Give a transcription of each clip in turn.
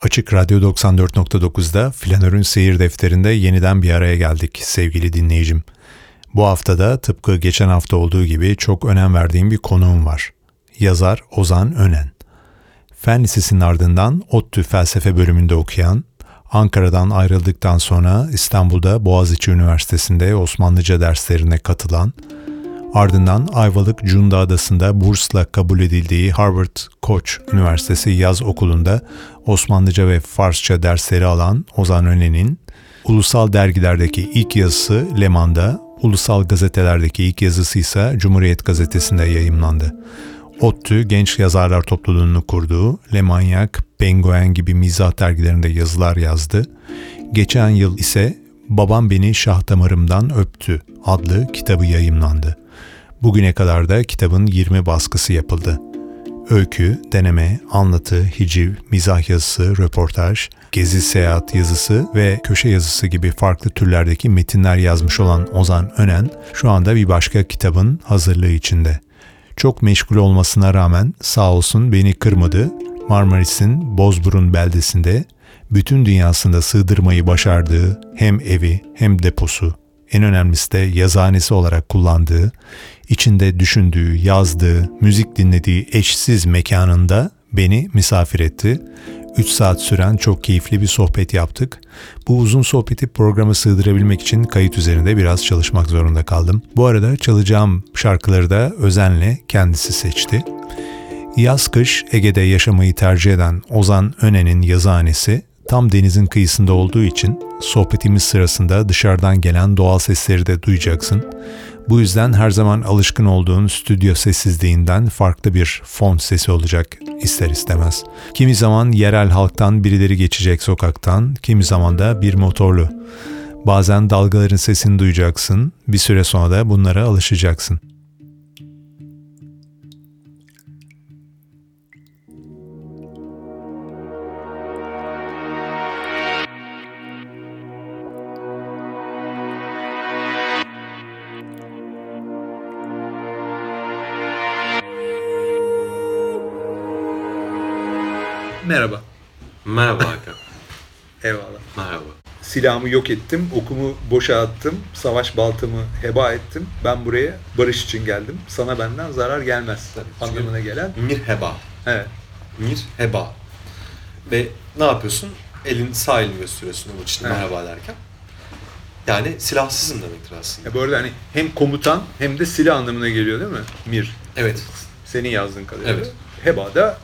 Açık Radyo 94.9'da Flanör'ün Seyir Defteri'nde yeniden bir araya geldik sevgili dinleyicim. Bu haftada tıpkı geçen hafta olduğu gibi çok önem verdiğim bir konuğum var. Yazar Ozan Önen. Fen Lisesi'nin ardından ODTÜ Felsefe bölümünde okuyan, Ankara'dan ayrıldıktan sonra İstanbul'da Boğaziçi Üniversitesi'nde Osmanlıca derslerine katılan, Ardından Ayvalık Cunda Adası'nda bursla kabul edildiği Harvard Koç Üniversitesi Yaz Okulu'nda Osmanlıca ve Farsça dersleri alan Ozan Önen'in ulusal dergilerdeki ilk yazısı Leman'da, ulusal gazetelerdeki ilk yazısı ise Cumhuriyet Gazetesi'nde yayımlandı. ODTÜ Genç Yazarlar Topluluğunu kurduğu Lemanyak, Penguen gibi mizah dergilerinde yazılar yazdı. Geçen yıl ise Babam Beni Şah Damarımdan Öptü adlı kitabı yayımlandı. Bugüne kadar da kitabın 20 baskısı yapıldı. Öykü, deneme, anlatı, hiciv, mizah yazısı, röportaj, gezi seyahat yazısı ve köşe yazısı gibi farklı türlerdeki metinler yazmış olan Ozan Önen şu anda bir başka kitabın hazırlığı içinde. Çok meşgul olmasına rağmen sağ olsun beni kırmadı. Marmaris'in Bozburun beldesinde bütün dünyasında sığdırmayı başardığı hem evi hem deposu, en önemlisi de yazanesi olarak kullandığı içinde düşündüğü, yazdığı, müzik dinlediği eşsiz mekanında beni misafir etti. 3 saat süren çok keyifli bir sohbet yaptık. Bu uzun sohbeti programa sığdırabilmek için kayıt üzerinde biraz çalışmak zorunda kaldım. Bu arada çalacağım şarkıları da özenle kendisi seçti. Yaz kış Ege'de yaşamayı tercih eden Ozan Önen'in yazıhanesi tam denizin kıyısında olduğu için sohbetimiz sırasında dışarıdan gelen doğal sesleri de duyacaksın. Bu yüzden her zaman alışkın olduğun stüdyo sessizliğinden farklı bir fon sesi olacak ister istemez. Kimi zaman yerel halktan birileri geçecek sokaktan, kimi zaman da bir motorlu. Bazen dalgaların sesini duyacaksın, bir süre sonra da bunlara alışacaksın. Merhaba Hakan. Eyvallah. Merhaba. Silahımı yok ettim, okumu boşa attım, savaş baltamı heba ettim. Ben buraya barış için geldim. Sana benden zarar gelmez Tabii. anlamına gelen. Mirheba. Evet. Mirheba. Ve ne yapıyorsun? Elin sağ elini gösteriyorsun onun için Evet. merhaba derken. Yani silahsızım demektir aslında. Ya bu arada hani hem komutan hem de silah anlamına geliyor değil mi? Mir. Evet. Senin yazdığın kadarıyla. Evet. Heba da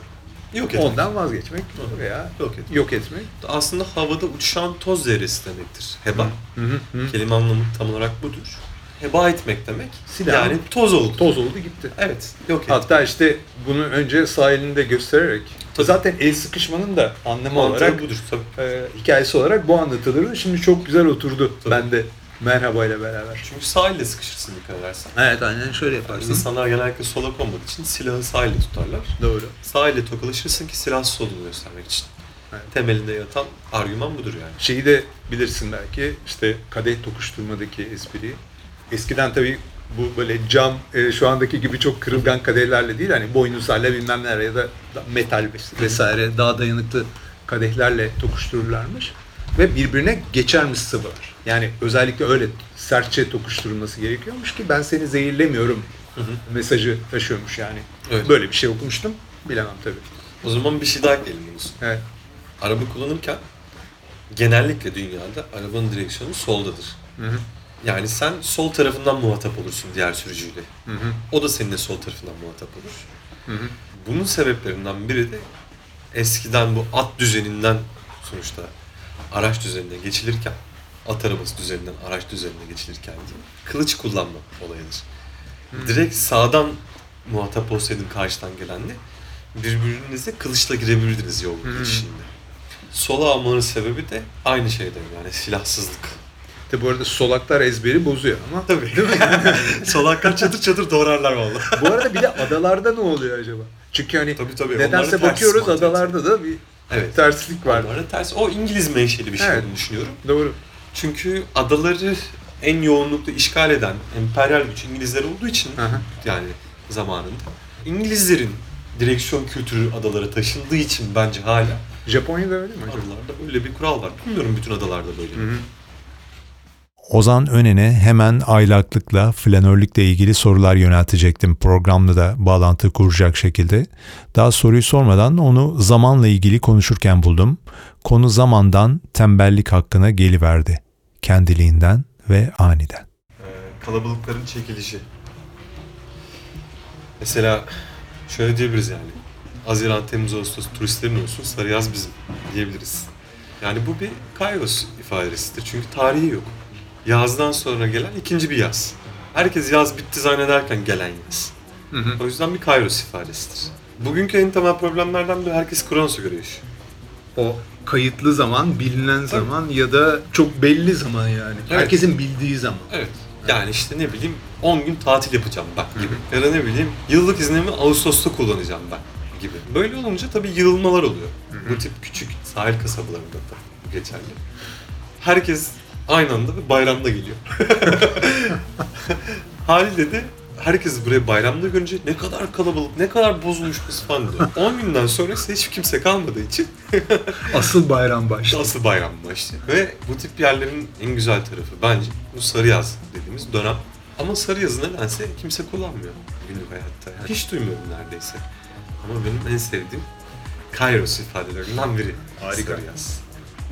Yok etmek. ondan vazgeçmek Hı. veya Yok etmek. yok etmek. Aslında havada uçuşan toz zerresi demektir. Heba. Hı hı hı. Kelime anlamı tam olarak budur. Heba etmek demek. Silah. Yani toz oldu. Toz oldu gitti. Evet. Yok etmek. Hatta işte bunu önce sağ elinde göstererek Tabii. zaten el sıkışmanın da anlamı Mantığı olarak budur tabii. e, hikayesi olarak bu anlatılırdı. Şimdi çok güzel oturdu Tabii. bende merhaba ile beraber. Çünkü sağ elle sıkışırsın dikkat edersen. Evet aynen şöyle yaparsın. İnsanlar genellikle sola konmadığı için silahı sağ elle tutarlar. Doğru. Sağ elle tokalaşırsın ki silahsız olduğunu göstermek için. Evet. Temelinde yatan argüman budur yani. Şeyi de bilirsin belki işte kadeh tokuşturmadaki espriyi. Eskiden tabii bu böyle cam e, şu andaki gibi çok kırılgan kadehlerle değil hani boynuzlarla bilmem neler ya da metal ves- vesaire daha dayanıklı kadehlerle tokuştururlarmış. Ve birbirine geçermiş sıvılar. Yani özellikle öyle sertçe tokuşturulması gerekiyormuş ki ben seni zehirlemiyorum Hı hı. mesajı taşıyormuş yani. Evet. Böyle bir şey okumuştum. Bilemem tabii. O zaman bir şey daha ekleyelim bunun. Evet. Araba kullanırken genellikle dünyada arabanın direksiyonu soldadır. Hı hı. Yani sen sol tarafından muhatap olursun diğer sürücüyle. Hı hı. O da seninle sol tarafından muhatap olur. Hı hı. Bunun sebeplerinden biri de eskiden bu at düzeninden sonuçta araç düzenine geçilirken, at arabası düzeninden araç düzenine geçilirken değil, kılıç kullanma olayıdır. Direkt sağdan muhatap olsaydın karşıdan gelenle birbirinize kılıçla girebilirdiniz yol Hmm. geçişinde. Sola almanın sebebi de aynı şeyden yani silahsızlık. Tabi bu arada solaklar ezberi bozuyor ama. Tabii. Solaklar çatır çatır doğrarlar valla. Bu arada bir de adalarda ne oluyor acaba? Çünkü hani Tabii, tabii. nedense bakıyoruz adalarda da bir Evet. terslik var. Onlarda ters. O İngiliz menşeli bir şey Evet. olduğunu düşünüyorum. Doğru. Çünkü adaları en yoğunlukla işgal eden emperyal güç İngilizler olduğu için Aha. yani zamanında İngilizlerin direksiyon kültürü adalara taşındığı için bence hala Japonya'da öyle mi acaba? Adalarda böyle bir kural var. Bilmiyorum bütün adalarda böyle. Hı hı. Ozan Önen'e hemen aylaklıkla, flanörlükle ilgili sorular yöneltecektim programda da bağlantı kuracak şekilde. Daha soruyu sormadan onu zamanla ilgili konuşurken buldum. Konu zamandan tembellik hakkına geliverdi. Kendiliğinden ve aniden. Ee, kalabalıkların çekilişi. Mesela şöyle diyebiliriz yani. Haziran, Temmuz, Ağustos turistlerin olsun, sarı yaz bizim diyebiliriz. Yani bu bir kairos ifadesidir. Çünkü tarihi yok. Yazdan sonra gelen ikinci bir yaz. Herkes yaz bitti zannederken gelen yaz. Hı hı. O yüzden bir kairos ifadesidir. Bugünkü en temel problemlerden biri herkes Kronos'a göre yaşıyor. O kayıtlı zaman, bilinen zaman ya da çok belli zaman yani. Evet. Herkesin bildiği zaman. Evet. Yani işte ne bileyim 10 gün tatil yapacağım bak gibi. Ya da ne bileyim yıllık iznimi Ağustos'ta kullanacağım bak gibi. Böyle olunca tabii yığılmalar oluyor. Bu tip küçük sahil kasabalarında da geçerli. Herkes aynı anda ve bayramda geliyor. Haliyle de herkes buraya bayramda görünce ne kadar kalabalık, ne kadar bozulmuş kız falan diyor. 10 günden sonra ise hiç kimse kalmadığı için Asıl bayram başladı. Asıl bayram başlıyor. Ve bu tip yerlerin en güzel tarafı bence bu sarı yaz dediğimiz dönem. Ama sarı yazı nedense kimse kullanmıyor günlük hayatta. Yani hiç duymuyorum neredeyse. Ama benim en sevdiğim Kairos ifadelerinden biri. Harika. Sarı yaz.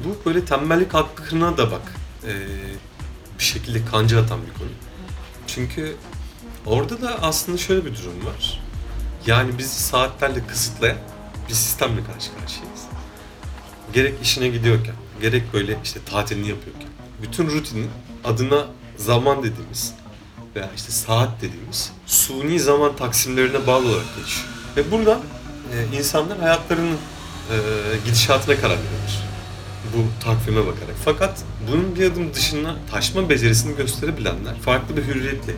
Bu böyle tembellik hakkına da bak. Ee, bir şekilde kanca atan bir konu. Çünkü orada da aslında şöyle bir durum var. Yani bizi saatlerle kısıtlayan bir sistemle karşı karşıyayız gerek işine gidiyorken, gerek böyle işte tatilini yapıyorken, bütün rutinin adına zaman dediğimiz veya işte saat dediğimiz suni zaman taksimlerine bağlı olarak geçiyor. Ve buradan e, insanlar hayatlarının e, gidişatına karar veriyorlar. Bu takvime bakarak. Fakat bunun bir adım dışına taşma becerisini gösterebilenler farklı bir hürriyetle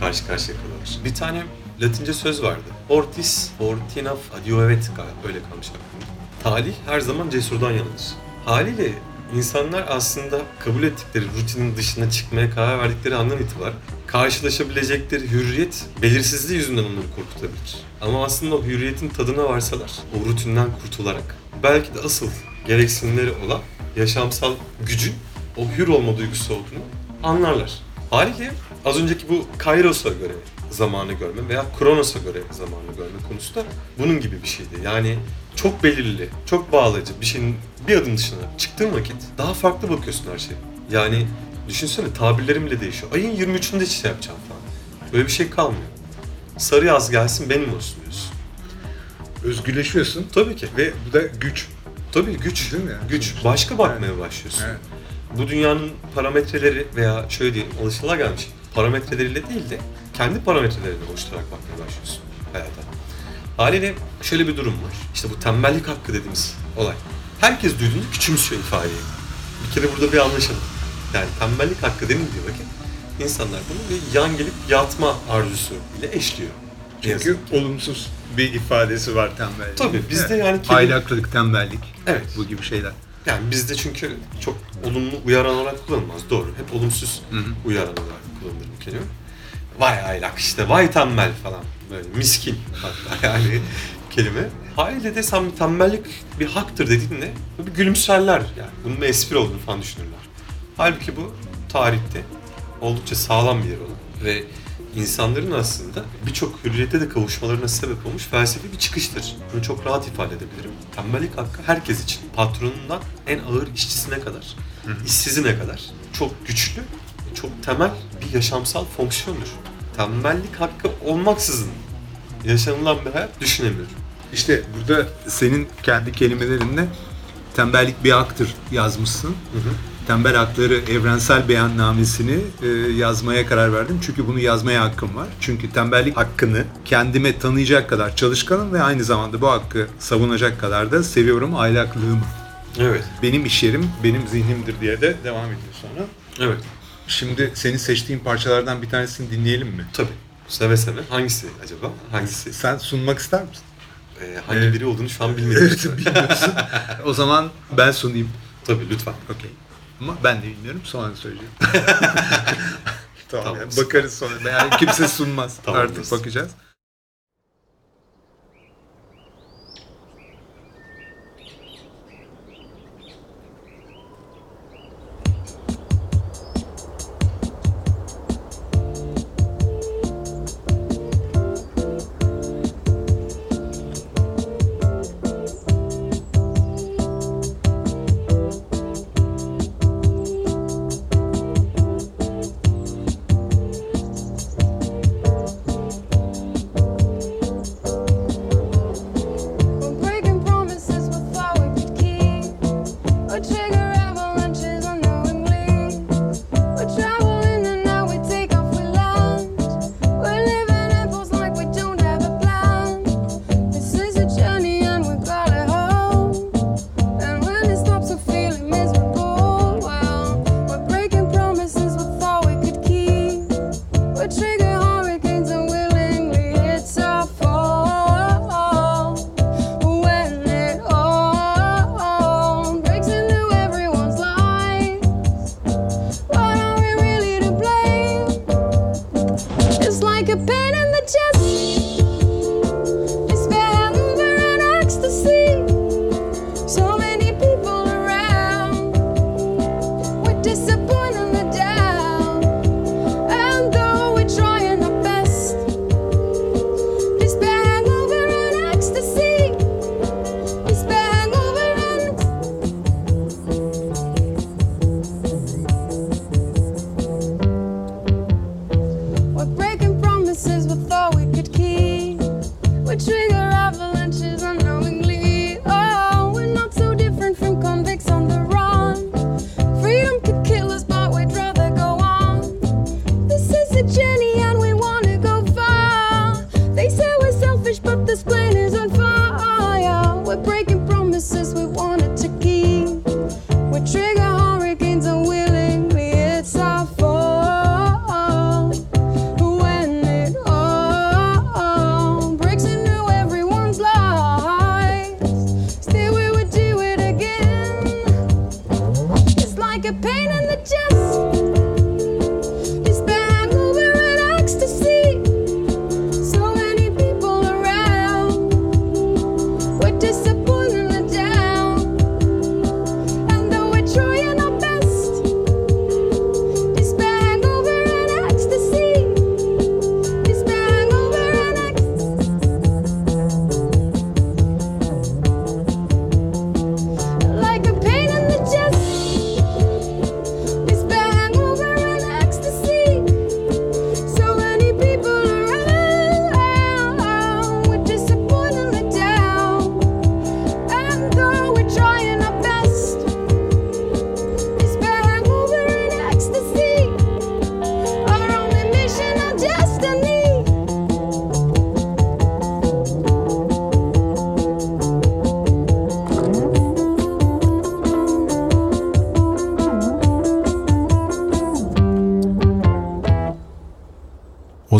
karşı karşıya kalıyorlar. Bir tane Latince söz vardı. Ortis, ortinaf adio evet galiba öyle kalmış aklımda. Talih her zaman cesurdan yanıdır. Haliyle insanlar aslında kabul ettikleri rutinin dışına çıkmaya karar verdikleri andan itibaren karşılaşabilecekleri hürriyet belirsizliği yüzünden onları korkutabilir. Ama aslında o hürriyetin tadına varsalar, o rutinden kurtularak belki de asıl gereksinimleri olan yaşamsal gücün o hür olma duygusu olduğunu anlarlar. Haliyle az önceki bu Kairos'a göre zamanı görme veya Kronos'a göre zamanı görme konusu da bunun gibi bir şeydi. Yani çok belirli, çok bağlayıcı bir şeyin bir adım dışına çıktığın vakit daha farklı bakıyorsun her şeye. Yani düşünsene tabirlerim bile değişiyor. Ayın 23'ünde şey yapacağım falan. Böyle bir şey kalmıyor. Sarı yaz gelsin benim olsun diyorsun. Özgürleşiyorsun Tabii ki. ve bu da güç. Tabii güç. Değil mi? Güç. Başka bakmaya başlıyorsun. Evet. Bu dünyanın parametreleri veya şöyle diyeyim alışılagelmiş parametreleriyle değil de kendi parametrelerini oluşturarak bakmaya başlıyorsun hayata. Haliyle şöyle bir durum var. İşte bu tembellik hakkı dediğimiz olay. Herkes duyduğunda küçümsüyor ifadeyi. Bir kere burada bir anlaşalım. Yani tembellik hakkı denildiği vakit insanlar bunu bir yan gelip yatma arzusu ile eşliyor. Çünkü olumsuz bir ifadesi var tembellik. Tabii, bizde Evet. yani kelime- Aylaklık, tembellik. Evet. Bu gibi şeyler. Yani bizde çünkü çok olumlu uyaran olarak kullanılmaz. Doğru. Hep olumsuz Hı hı. uyaran olarak kullanılır bu kelime. Vay aylak işte, vay tembel falan. Böyle miskin hatta yani kelime. Haliyle de sen tembellik bir haktır dediğinde bir gülümserler yani. Bunun bir espri olduğunu falan düşünürler. Halbuki bu tarihte oldukça sağlam bir yer olan ve insanların aslında birçok hürriyete de kavuşmalarına sebep olmuş felsefi bir çıkıştır. Bunu çok rahat ifade edebilirim. Tembellik hakkı herkes için. Patronundan en ağır işçisine kadar, işsizine kadar çok güçlü, çok temel bir yaşamsal fonksiyondur. Tembellik hakkı olmaksızın yaşanılan bir hayat düşünemiyorum. İşte burada senin kendi kelimelerinle tembellik bir haktır yazmışsın. Tembel Hakları Evrensel Beyannamesini e, yazmaya karar verdim. Çünkü bunu yazmaya hakkım var. Çünkü tembellik hakkını kendime tanıyacak kadar çalışkanım ve aynı zamanda bu hakkı savunacak kadar da seviyorum aylaklığımı. Evet. Benim iş yerim, benim zihnimdir diye de devam ediyor sonra. Evet. Şimdi senin seçtiğin parçalardan bir tanesini dinleyelim mi? Tabii. Seve seve. Hangisi acaba? Hangisi? Sen sunmak ister misin? Ee, hangi Evet. biri olduğunu şu an bilmiyorum. Bilmiyorsun. o zaman ben sunayım. Tabii lütfen. Okey. Ama ben de bilmiyorum sonra söyleyeceğim. tamam. Tamam. yani bakarız sonra. Yani kimse sunmaz. Tamam, Artık bakacağız.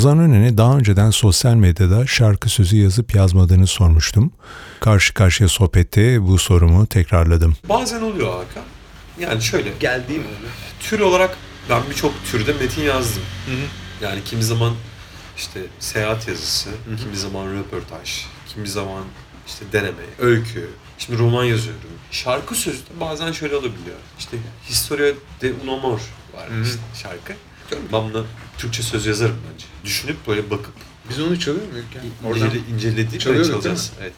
Ozan Önen'e daha önceden sosyal medyada şarkı sözü yazıp yazmadığını sormuştum. Karşı karşıya sohbette bu sorumu tekrarladım. Bazen oluyor Hakan. Yani şöyle, Geldiğim oldu. tür olarak ben birçok türde metin yazdım. Yani kimi zaman işte seyahat yazısı, kimi zaman röportaj, kimi zaman işte deneme, öykü, şimdi roman yazıyorum. Şarkı sözü de bazen şöyle olabiliyor. İşte Historia de un amor var Hı hı. işte şarkı. Buna Türkçe söz yazarım bence. Düşünüp böyle bakıp Biz onu çalıyor muyuz? Yani oradan incele, incelediğim Çalıyoruz, çalacağız. Evet.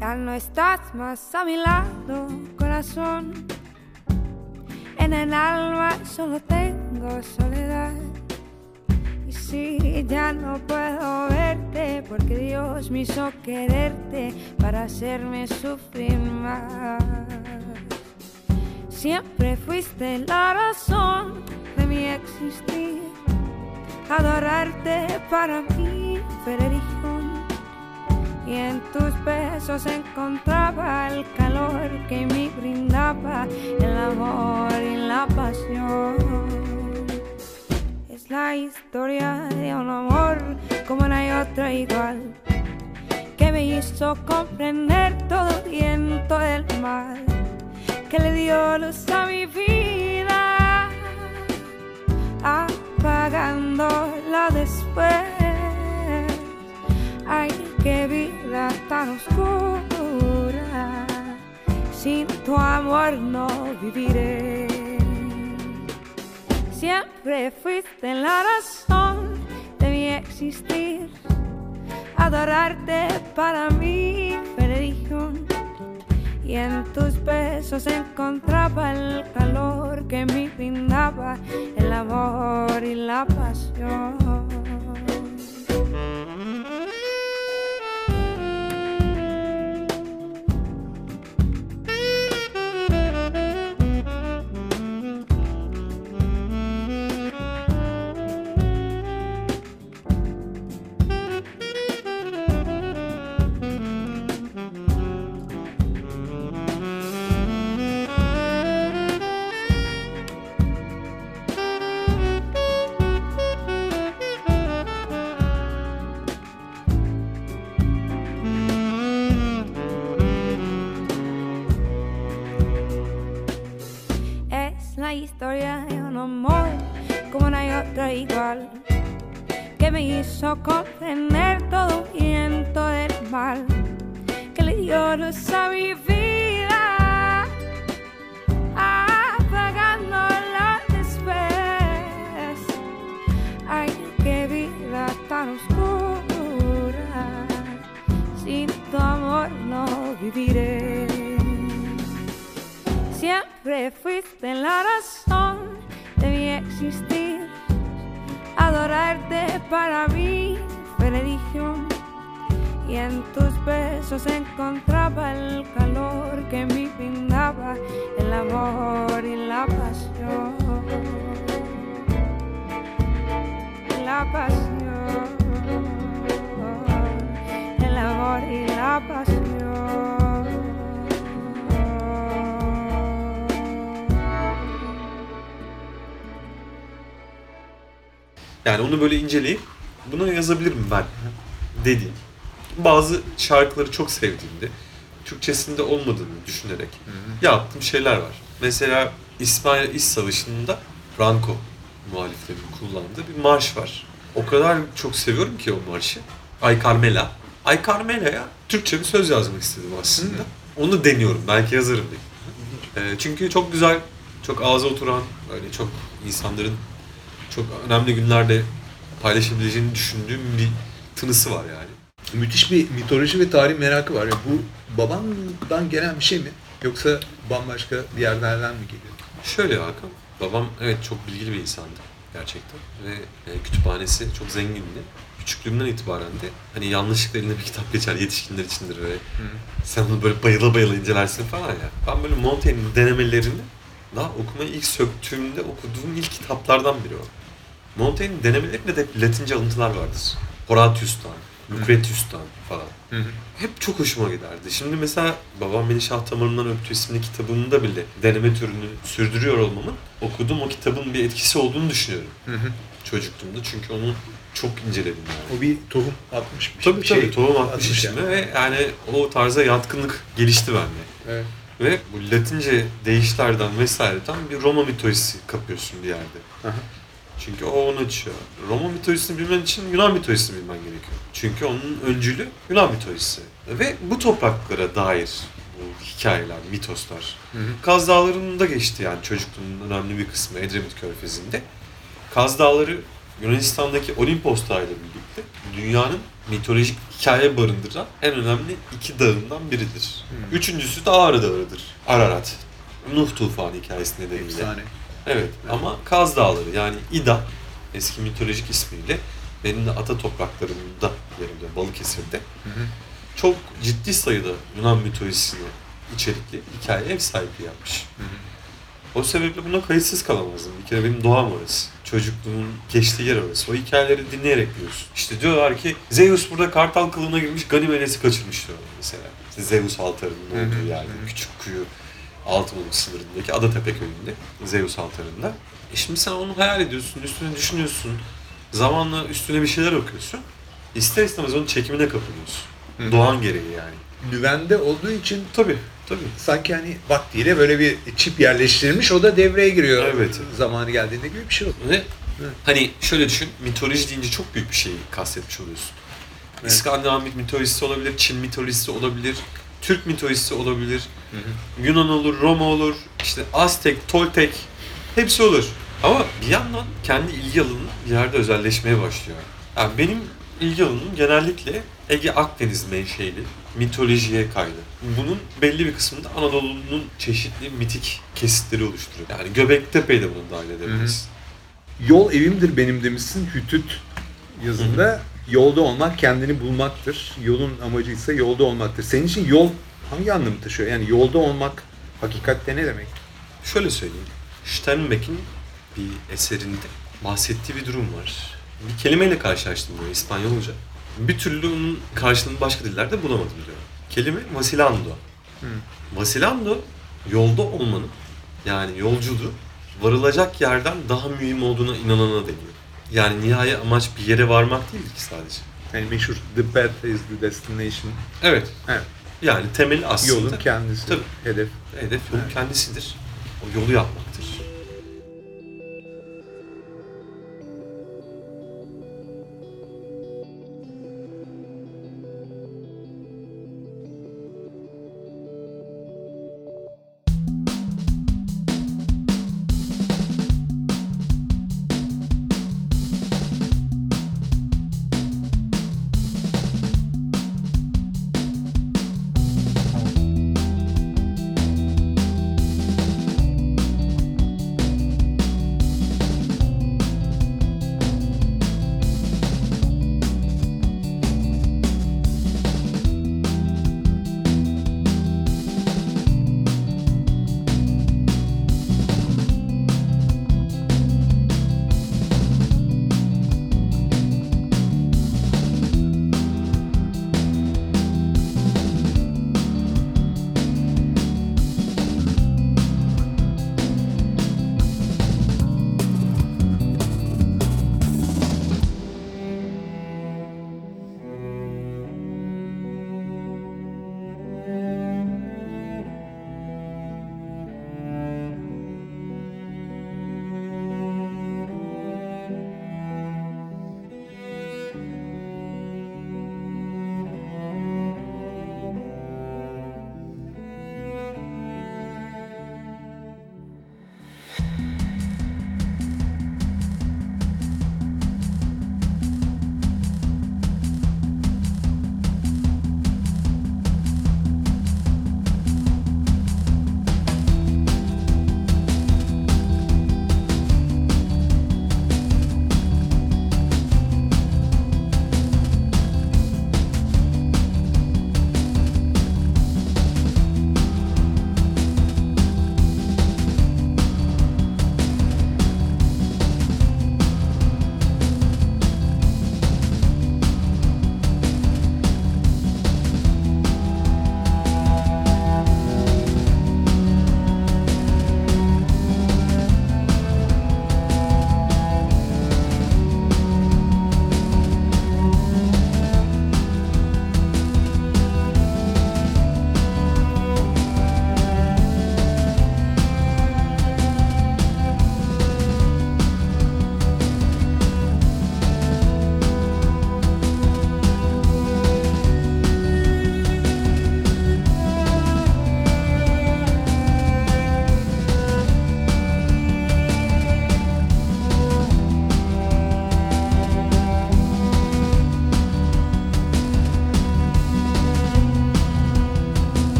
Ya no estás más a mi lado, corazón. En el alma solo tengo soledad. Y si ya no puedo verte, porque Dios me hizo quererte para hacerme sufrir más. Siempre fuiste la razón de mi existir. Adorarte para mí fue religión y en tus besos encontraba el calor que me brindaba la pasión. Es la historia de un amor como no hay otra igual, que me hizo comprender todo el viento del mal, que le dio luz a mi vida, apagándola después. Ay, qué vida tan oscura. Sin tu amor no viviré. Siempre fuiste la razón de mi existir. Adorarte para mí religión. Y en tus besos encontraba el calor que me brindaba el amor y la pasión. Adorarte para mí fue religión. Y en tus besos encontraba el calor que me brindaba el amor y la pasión. La pasión. El amor y la pasión. Yani onu böyle inceleyip buna yazabilirim ben dediğim. Bazı şarkıları çok sevdiğimde Türkçesinde olmadığını düşünerek yaptığım şeyler var. Mesela İsmail İş Savaşı'nda Franco muhaliflerin kullandığı bir marş var. O kadar çok seviyorum ki o marşı. Ay Carmela. Ay Carmela'ya Türkçe bir söz yazmak istedim aslında. Onu deniyorum. Belki yazarım diye. Ee, çünkü çok güzel, çok ağza oturan, böyle çok insanların çok önemli günlerde paylaşabileceğini düşündüğüm bir tınısı var yani. Müthiş bir mitoloji ve tarih merakı var. Ya bu babandan gelen bir şey mi? Yoksa bambaşka bir yerlerden mi geliyor? Şöyle Hakan, babam evet çok bilgili bir insandı gerçekten ve e, kütüphanesi çok zengindi. Küçüklüğümden itibaren de hani yanlışlıkla eline bir kitap geçer yetişkinler içindir ve sen onu böyle bayıla bayıla incelersin falan ya. Ben böyle Montaigne'in denemelerini daha okumayı ilk söktüğümde okuduğum ilk kitaplardan biri o. Montaigne'in denemelerinde de hep Latince alıntılar vardır. Horatius'tan, Lucretius'tan falan. Hep çok hoşuma giderdi. Şimdi mesela Babam Beni Şah Damarımdan Öptü isimli kitabında bile deneme türünü sürdürüyor olmamın okuduğum o kitabın bir etkisi olduğunu düşünüyorum. Çocukluğumda çünkü onu çok inceledim yani. O bir tohum atmış bir Tabii şey. tabii tohum atmış atmış yani. içime ve yani o tarza yatkınlık gelişti bende. Evet. Ve bu Latince deyişlerden vesaireden bir Roma mitolojisi kapıyorsun bir yerde. Aha. Çünkü o onu açıyor. Roma mitolojisini bilmen için Yunan mitolojisini bilmen gerekiyor. Çünkü onun öncülü Yunan mitolojisi. Ve bu topraklara dair bu hikayeler, mitoslar. Kaz Dağları'nda geçti yani çocukluğumun önemli bir kısmı Edremit Körfezi'nde. Kaz Dağları Yunanistan'daki Olimpos Dağı ile birlikte dünyanın mitolojik hikaye barındıran en önemli iki dağından biridir. Üçüncüsü de Ağrı Dağı'dır. Ararat. Nuh tufanı hikayesi nedeniyle. Efsane. Evet ama Kaz Dağları yani İda eski mitolojik ismiyle benim de ata topraklarımda yerimde Balıkesir'de çok ciddi sayıda Yunan mitolojisini içerikli hikaye ev sahipliği yapmış. O sebeple buna kayıtsız kalamazdım. Bir kere benim doğam orası. Çocukluğumun geçtiği yer orası. O hikayeleri dinleyerek biliyorsun. İşte diyorlar ki Zeus burada kartal kılığına girmiş Ganimeles'i kaçırmış diyorlar mesela. İşte Zeus altarının olduğu yerde. Küçük kuyu Altınoluk sınırındaki Adatepe köyünde. Zeus altarında. E şimdi sen onu hayal ediyorsun, üstüne düşünüyorsun. Zamanla üstüne bir şeyler okuyorsun. İster istemez onun çekimine kapılıyorsun. Doğan gereği yani. Nüvende olduğu için Tabii, tabii. sanki hani vaktiyle böyle bir çip yerleştirilmiş o da devreye giriyor. Evet. Zamanı geldiğinde gibi bir şey oldu. Ve hani şöyle düşün, mitoloji deyince çok büyük bir şey kastetmiş oluyorsun. Evet. İskandinav mitolojisi olabilir, Çin mitolojisi olabilir, Türk mitolojisi olabilir, Yunan olur, Roma olur, işte Aztek, Toltek, hepsi olur. Ama bir yandan kendi ilgi alanı bir yerde özelleşmeye başlıyor. Yani benim ilgi alanım genellikle Ege Akdeniz menşeli mitolojiye kaydı. Bunun belli bir kısmında Anadolu'nun çeşitli mitik kesitleri oluşturuyor. Yani Göbektepe'yi de bunu dahil edebiliriz. Yol evimdir benim demişsin Hütüt yazında. Yolda olmak kendini bulmaktır. Yolun amacı ise yolda olmaktır. Senin için yol hangi anlamı taşıyor? Yani yolda olmak hakikatte ne demek? Şöyle söyleyeyim. Steinbeck'in bir eserinde bahsettiği bir durum var. Bir kelimeyle karşılaştım böyle İspanyolca. Bir türlü onun karşılığını başka dillerde bulamadım diyor. Kelime vasilando. Vasilando yolda olmanın yani yolculuğu varılacak yerden daha mühim olduğuna inanana deniyor. Yani nihai amaç bir yere varmak değil ki sadece. Yani meşhur the path is the destination. Evet. Evet. Yani temeli aslında Yolun kendisi. Tabii. Hedef. hedef yolun kendisidir. O yolu yapmaktır.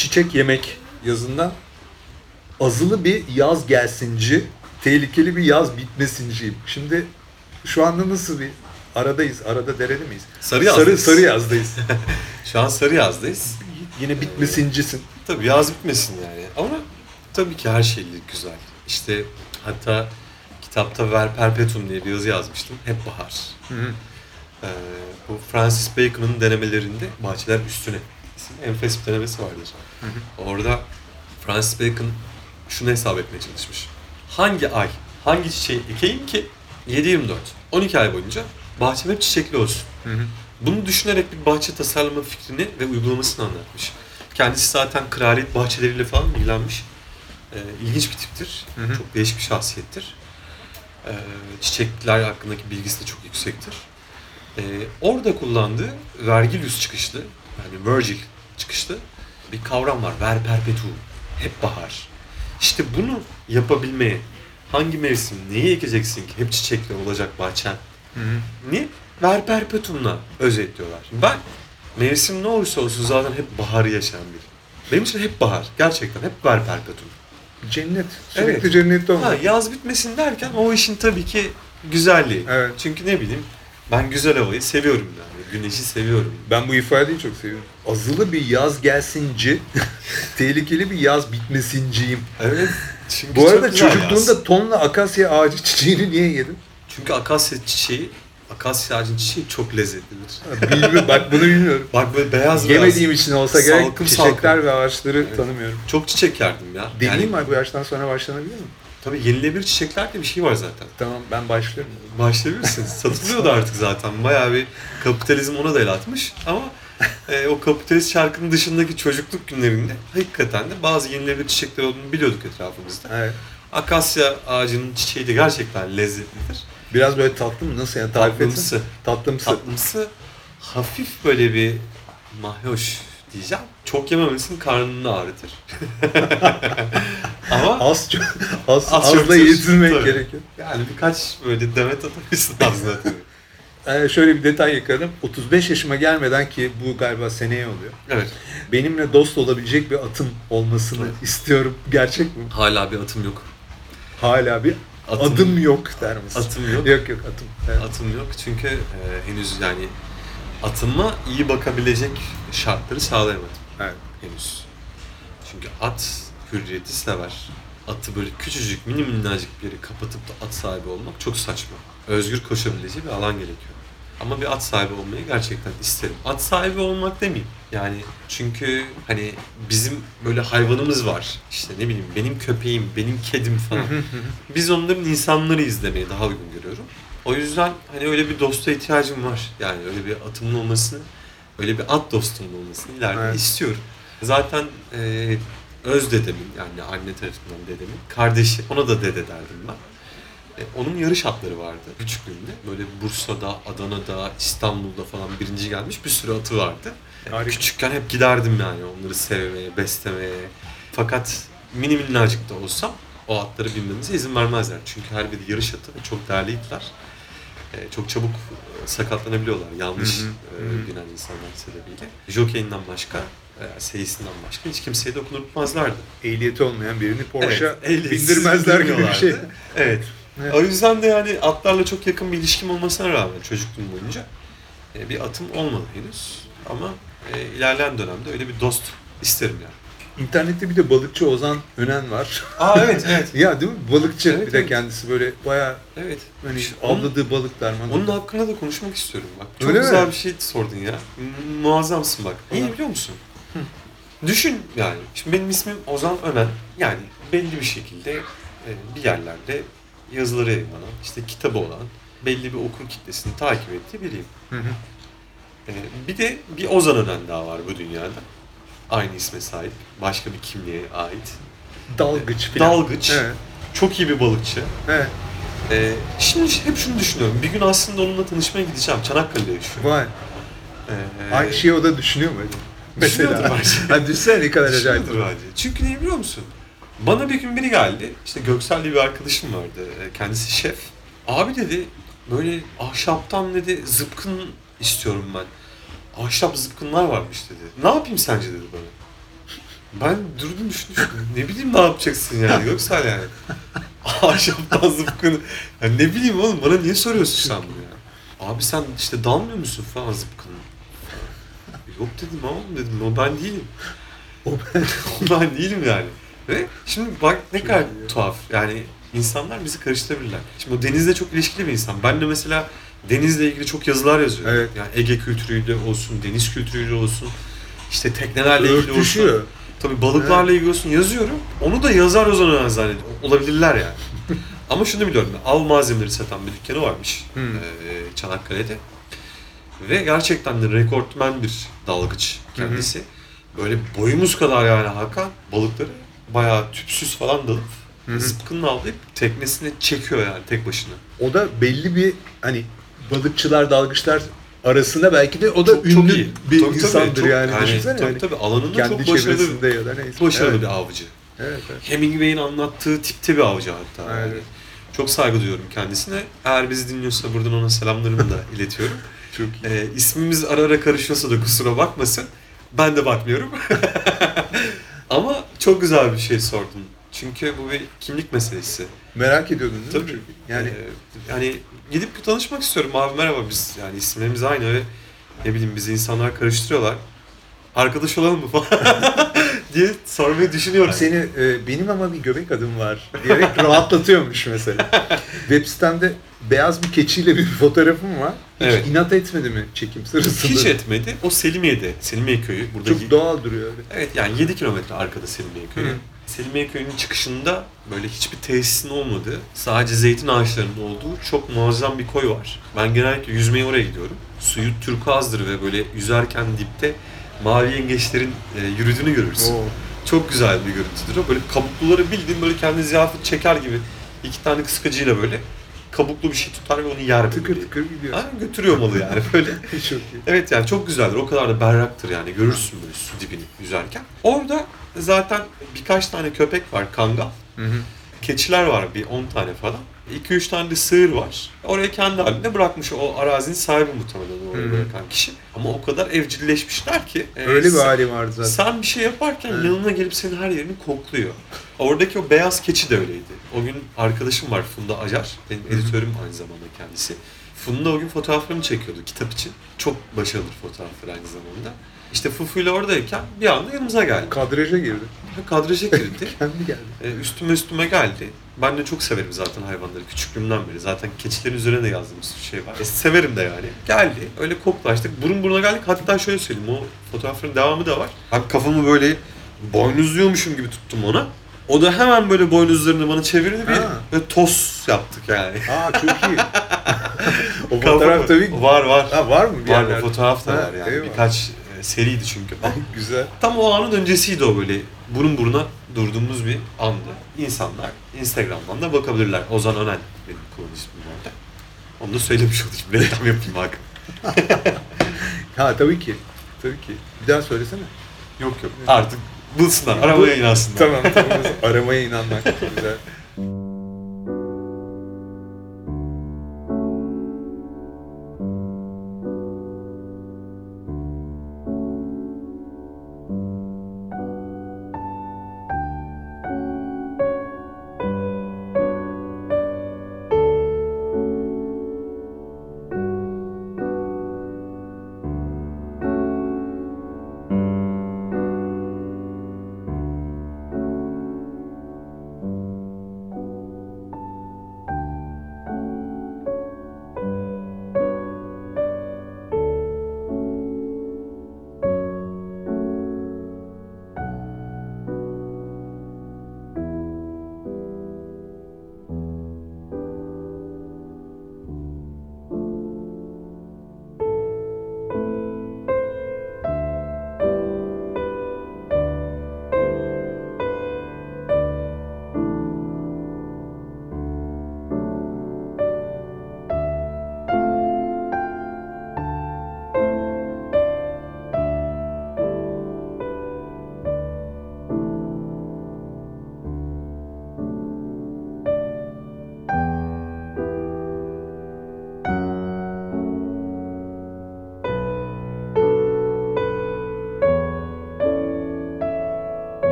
Çiçek yemek yazından azılı bir yaz gelsinci, tehlikeli bir yaz bitmesinciyim. Şimdi şu anda nasıl bir aradayız? Arada derede miyiz? Sarı Sarı, yazdayız. sarı yazdayız. Şu an sarı yazdayız. Yine bitmesincisin. Tabii yaz bitmesin yani. Ama tabii ki her şeylik güzel. İşte hatta kitapta Ver Perpetuum diye bir yazı yazmıştım. Hep bahar. Hı hı. Ee, bu Francis Bacon'ın denemelerinde bahçeler üstüne enfes bir denemesi vardır. Orada Francis Bacon şunu hesap etmeye çalışmış. Hangi ay, hangi çiçeği ekeyim ki 7-24, 12 ay boyunca bahçem hep çiçekli olsun. Hı hı. Bunu düşünerek bir bahçe tasarlama fikrini ve uygulamasını anlatmış. Kendisi zaten kraliyet bahçeleriyle falan ilgilenmiş. Ee, ilginç bir tiptir. Hı hı. Çok değişik bir şahsiyettir. Ee, çiçekler hakkındaki bilgisi de çok yüksektir. Ee, orada kullandığı Vergilius çıkışlı, yani Virgil çıkışlı bir kavram var. Ver perpetuum. Hep bahar. İşte bunu yapabilmeye hangi mevsim neyi ekeceksin ki hep çiçekli olacak bahçen Hı hı. ni ver perpetuum'la özetliyorlar. Ben mevsim ne olursa olsun zaten hep baharı yaşayan biri. Benim için hep bahar. Gerçekten hep ver perpetuum. Cennet. Sürekli Evet. cennette Ha, olmak. yaz bitmesin derken o işin tabii ki güzelliği. Evet. Çünkü ne bileyim ben güzel havayı seviyorum yani. Güneşi seviyorum. Ben bu ifadeyi çok seviyorum. Azılı bir yaz gelsinci, tehlikeli bir yaz bitmesinciyim. Evet. Çünkü Bu arada yaz. tonla akasya ağacı çiçeğini niye yedin? Çünkü akasya çiçeği, akasya ağacının çiçeği çok lezzetlidir. Bilmiyorum, bak bunu bilmiyorum. Bak böyle beyaz beyaz. Yemediğim için olsa gerek Salkım çiçekler salkım. ve ağaçları Evet. tanımıyorum. Çok çiçek yerdim ya. Deneyeyim Yani, mi bu yaştan sonra başlanabilir mi? Tabii yenilebilir çiçekler diye bir şey var zaten. Tamam ben başlıyorum. Başlayabilirsiniz. Satılıyordu artık zaten. Bayağı bir kapitalizm ona da el atmış. Ama e, o kapitalist şarkının dışındaki çocukluk günlerinde hakikaten de bazı yenilebilir çiçekler olduğunu biliyorduk etrafımızda. Evet. Akasya ağacının çiçeği de gerçekten lezzetlidir. Biraz böyle tatlı mı? Nasıl yani? Tarif. Tatlımsı. Tatlımsı. Tatlımsı hafif böyle bir mahyoş diyeceğim. Çok yememelisin karnını ağrıtır. Ama Az çok, az, Az az, da tabii. gerekiyor. yani birkaç böyle demet atabilirsin tabii. Ee, şöyle bir detay yakaladım. 35 yaşıma gelmeden ki bu galiba seneye oluyor. Evet. Benimle dost olabilecek bir atım olmasını Evet. istiyorum. Gerçek mi? Hala bir atım yok. Hala bir Atım- adım yok der misin? Atım yok. Yok yok atım. Evet. Atım yok çünkü e, henüz yani atıma iyi bakabilecek şartları sağlayamadım Evet. henüz. Çünkü at hürriyeti sever. Atı böyle küçücük mini minnacık bir yeri kapatıp da at sahibi olmak çok saçma. Özgür koşabileceği bir alan gerekiyor. Ama bir at sahibi olmayı gerçekten isterim. At sahibi olmak demeyeyim. Yani çünkü hani bizim böyle hayvanımız var. İşte ne bileyim benim köpeğim, benim kedim falan. Biz onların insanları izlemeyi daha uygun görüyorum. O yüzden hani öyle bir dosta ihtiyacım var. Yani öyle bir atımın olmasını, öyle bir at dostumun olmasını ileride Evet. istiyorum. Zaten e, öz dedemin yani anne tarafından dedemin kardeşi. Ona da dede derdim ben. E, onun yarış atları vardı küçüklüğünde. Böyle Bursa'da, Adana'da, İstanbul'da falan birinci gelmiş bir sürü atı vardı. E, Harika. Küçükken hep giderdim yani onları sevmeye, beslemeye. Fakat mini minnacık da olsam o atları binmemize izin vermezler. Çünkü her biri yarış atı ve çok değerliydiler. E, çok çabuk sakatlanabiliyorlar yanlış Hı hı, e, insanlar sebebiyle. Jokey'inden başka, e, seyisinden başka hiç kimseye dokunulmazlardı. Ehliyeti olmayan birini Porsche Evet, bindirmezler gibi bir şey. Evet. Evet. O yüzden de yani atlarla çok yakın bir ilişkim olmasına rağmen çocukluğum boyunca e, bir atım olmadı henüz. Ama e, ilerleyen dönemde öyle bir dost isterim yani. İnternette bir de balıkçı Ozan Önen var. Aa evet evet. ya değil mi? Balıkçı Evet, bir de evet. kendisi böyle bayağı Evet. hani İşte onun, avladığı balıklar mı? onun hakkında da konuşmak istiyorum bak. Çok Öyle güzel mi? bir şey sordun ya. Mu- Muazzamsın bak. Niye biliyor musun? Düşün yani. Şimdi benim ismim Ozan Ömen. Yani belli bir şekilde e, bir yerlerde yazıları yayınlanan, işte kitabı olan, belli bir okur kitlesini takip ettiği biriyim. Hı hı. Ee, bir de bir Ozan Önen daha var bu dünyada. Aynı isme sahip. Başka bir kimliğe ait. Dalgıç falan. Dalgıç. Evet. Çok iyi bir balıkçı. Evet. Ee, şimdi hep şunu düşünüyorum. Bir gün aslında onunla tanışmaya gideceğim. Çanakkale'de yaşıyor. Vay. Ee, Aynı şeyi o da düşünüyor mu? Mesela. bence. Ha düşünsene ne kadar acayip. Bence. Çünkü niye biliyor musun? Bana bir gün biri geldi. İşte Göksel diye bir arkadaşım vardı. Ee, Kendisi şef. Abi dedi böyle ahşaptan dedi zıpkın istiyorum ben. Ahşap zıpkınlar varmış dedi. Ne yapayım sence dedi bana. Ben durdum düşündüm. ne bileyim ne yapacaksın yani Göksel yani. Ahşaptan zıpkını. Ya ne bileyim oğlum bana niye soruyorsun sen bunu ya? Abi sen işte dalmıyor musun falan zıpkını? Yok dedim oğlum dedim o ben değilim. O o ben değilim yani. Ve şimdi bak ne kadar tuhaf yani insanlar bizi karıştırabilirler. Şimdi o denizle çok ilişkili bir insan. Ben de mesela denizle ilgili çok yazılar yazıyorum. Evet. Yani Ege kültürüyle olsun, deniz kültürüyle olsun, işte teknelerle ilgili olsun. Örtüşüyor. Tabii balıklarla ilgili olsun yazıyorum. Onu da yazar o zaman zannediyorum. Olabilirler yani. Ama şunu biliyorum. Av malzemeleri satan bir dükkanı varmış. Hmm. eee, Çanakkale'de. Ve gerçekten de rekortmen bir dalgıç kendisi. Böyle boyumuz kadar yani Hakan balıkları bayağı tüpsüz falan dalıp Hı hı. zıpkınla avlayıp teknesine çekiyor yani tek başına. O da belli bir hani balıkçılar, dalgıçlar arasında belki de o da Çok- ünlü çok iyi. bir Tabii, tabii, insandır çok- yani. yani Düşünsene tabii, hani tabii, alanında kendi çok başarılı- ya da neyse. Başarılı evet. bir avcı. Evet, evet. Hemingway'in anlattığı tipte bir avcı hatta. Yani. Evet. Çok saygı duyuyorum kendisine. Eğer bizi dinliyorsa buradan ona selamlarımı da iletiyorum. Çok iyi. Ee, ismimiz ara ara karışıyorsa da kusura bakmasın. Ben de bakmıyorum. Ama çok güzel bir şey sordun. Çünkü bu bir kimlik meselesi. Merak ediyordun değil mi? Tabii. Çünkü? Yani Ee, yani gidip tanışmak istiyorum. Abi merhaba biz yani isimlerimiz aynı ve ne bileyim bizi insanlar karıştırıyorlar. Arkadaş olalım mı falan diye sormayı düşünüyorum. seni e, benim ama bir göbek adım var diyerek rahatlatıyormuş mesela. Web sitemde beyaz bir keçiyle bir fotoğrafım var. Hiç Evet. inat etmedi mi çekim sırasında? Hiç etmedi. O Selimiye'de. Selimiye köyü. Burada Çok doğal duruyor öyle. Evet yani 7 kilometre arkada Selimiye köyü. Hı. Selimiye köyünün çıkışında böyle hiçbir tesisin olmadığı, sadece zeytin ağaçlarının olduğu çok muazzam bir koy var. Ben genellikle yüzmeye oraya gidiyorum. Suyu turkuazdır ve böyle yüzerken dipte mavi yengeçlerin e, yürüdüğünü görürsün. Oo. Çok güzel bir görüntüdür o. Böyle kabukluları bildiğin böyle kendi ziyafet çeker gibi iki tane kıskacıyla böyle kabuklu bir şey tutar ve onu yer Tıkır böyle. tıkır gidiyor. Aynen götürüyor malı yani böyle. Çok iyi. Evet yani çok güzeldir. O kadar da berraktır yani. Görürsün böyle su dibini yüzerken. Orada zaten birkaç tane köpek var kangal. Hı hı. Keçiler var bir 10 tane falan. 2-3 tane de sığır var. Oraya kendi halinde bırakmış o arazinin sahibi muhtemelen oraya bırakan kişi. Ama o kadar evcilleşmişler ki. e, Öyle bir sen- hali vardı zaten. Sen bir şey yaparken Evet. yanına gelip senin her yerini kokluyor. Oradaki o beyaz keçi de öyleydi. O gün arkadaşım var Funda Acar. Benim hı. editörüm aynı zamanda kendisi. Funda o gün fotoğraflarımı çekiyordu kitap için. Çok başarılıdır fotoğraflar aynı zamanda. İşte Fufu ile oradayken bir anda yanımıza geldi. Kadraja girdi. Kadraja girdi. Kendi geldi. E, üstüme üstüme geldi. Ben de çok severim zaten hayvanları küçüklüğümden beri. Zaten keçilerin üzerine de yazdığımız bir şey var. E, severim de yani. Geldi. Öyle koklaştık. Burun buruna geldik. Hatta şöyle söyleyeyim. O fotoğrafların devamı da var. Ben kafamı böyle boynuzluyormuşum gibi tuttum ona. O da hemen böyle boynuzlarını bana çevirdi bir Ha. toz yaptık yani. Aa çok iyi. o fotoğraf tabii Var var. Ha, var mı bir var yerlerde? o fotoğraf da Ha, var yani. eyvallah. Birkaç seriydi çünkü. Güzel. Tam o anın öncesiydi o böyle burun buruna durduğumuz bir andı. İnsanlar Instagram'dan da bakabilirler. Ozan Önen benim kullanıcı ismim orada. Onu da söylemiş olayım. Reklam yapayım bak. Ha tabii ki. Tabii ki. Bir daha söylesene. Yok yok. Artık bulsunlar. Aramaya inansınlar. Tamam tamam. Aramaya inanmak. Güzel.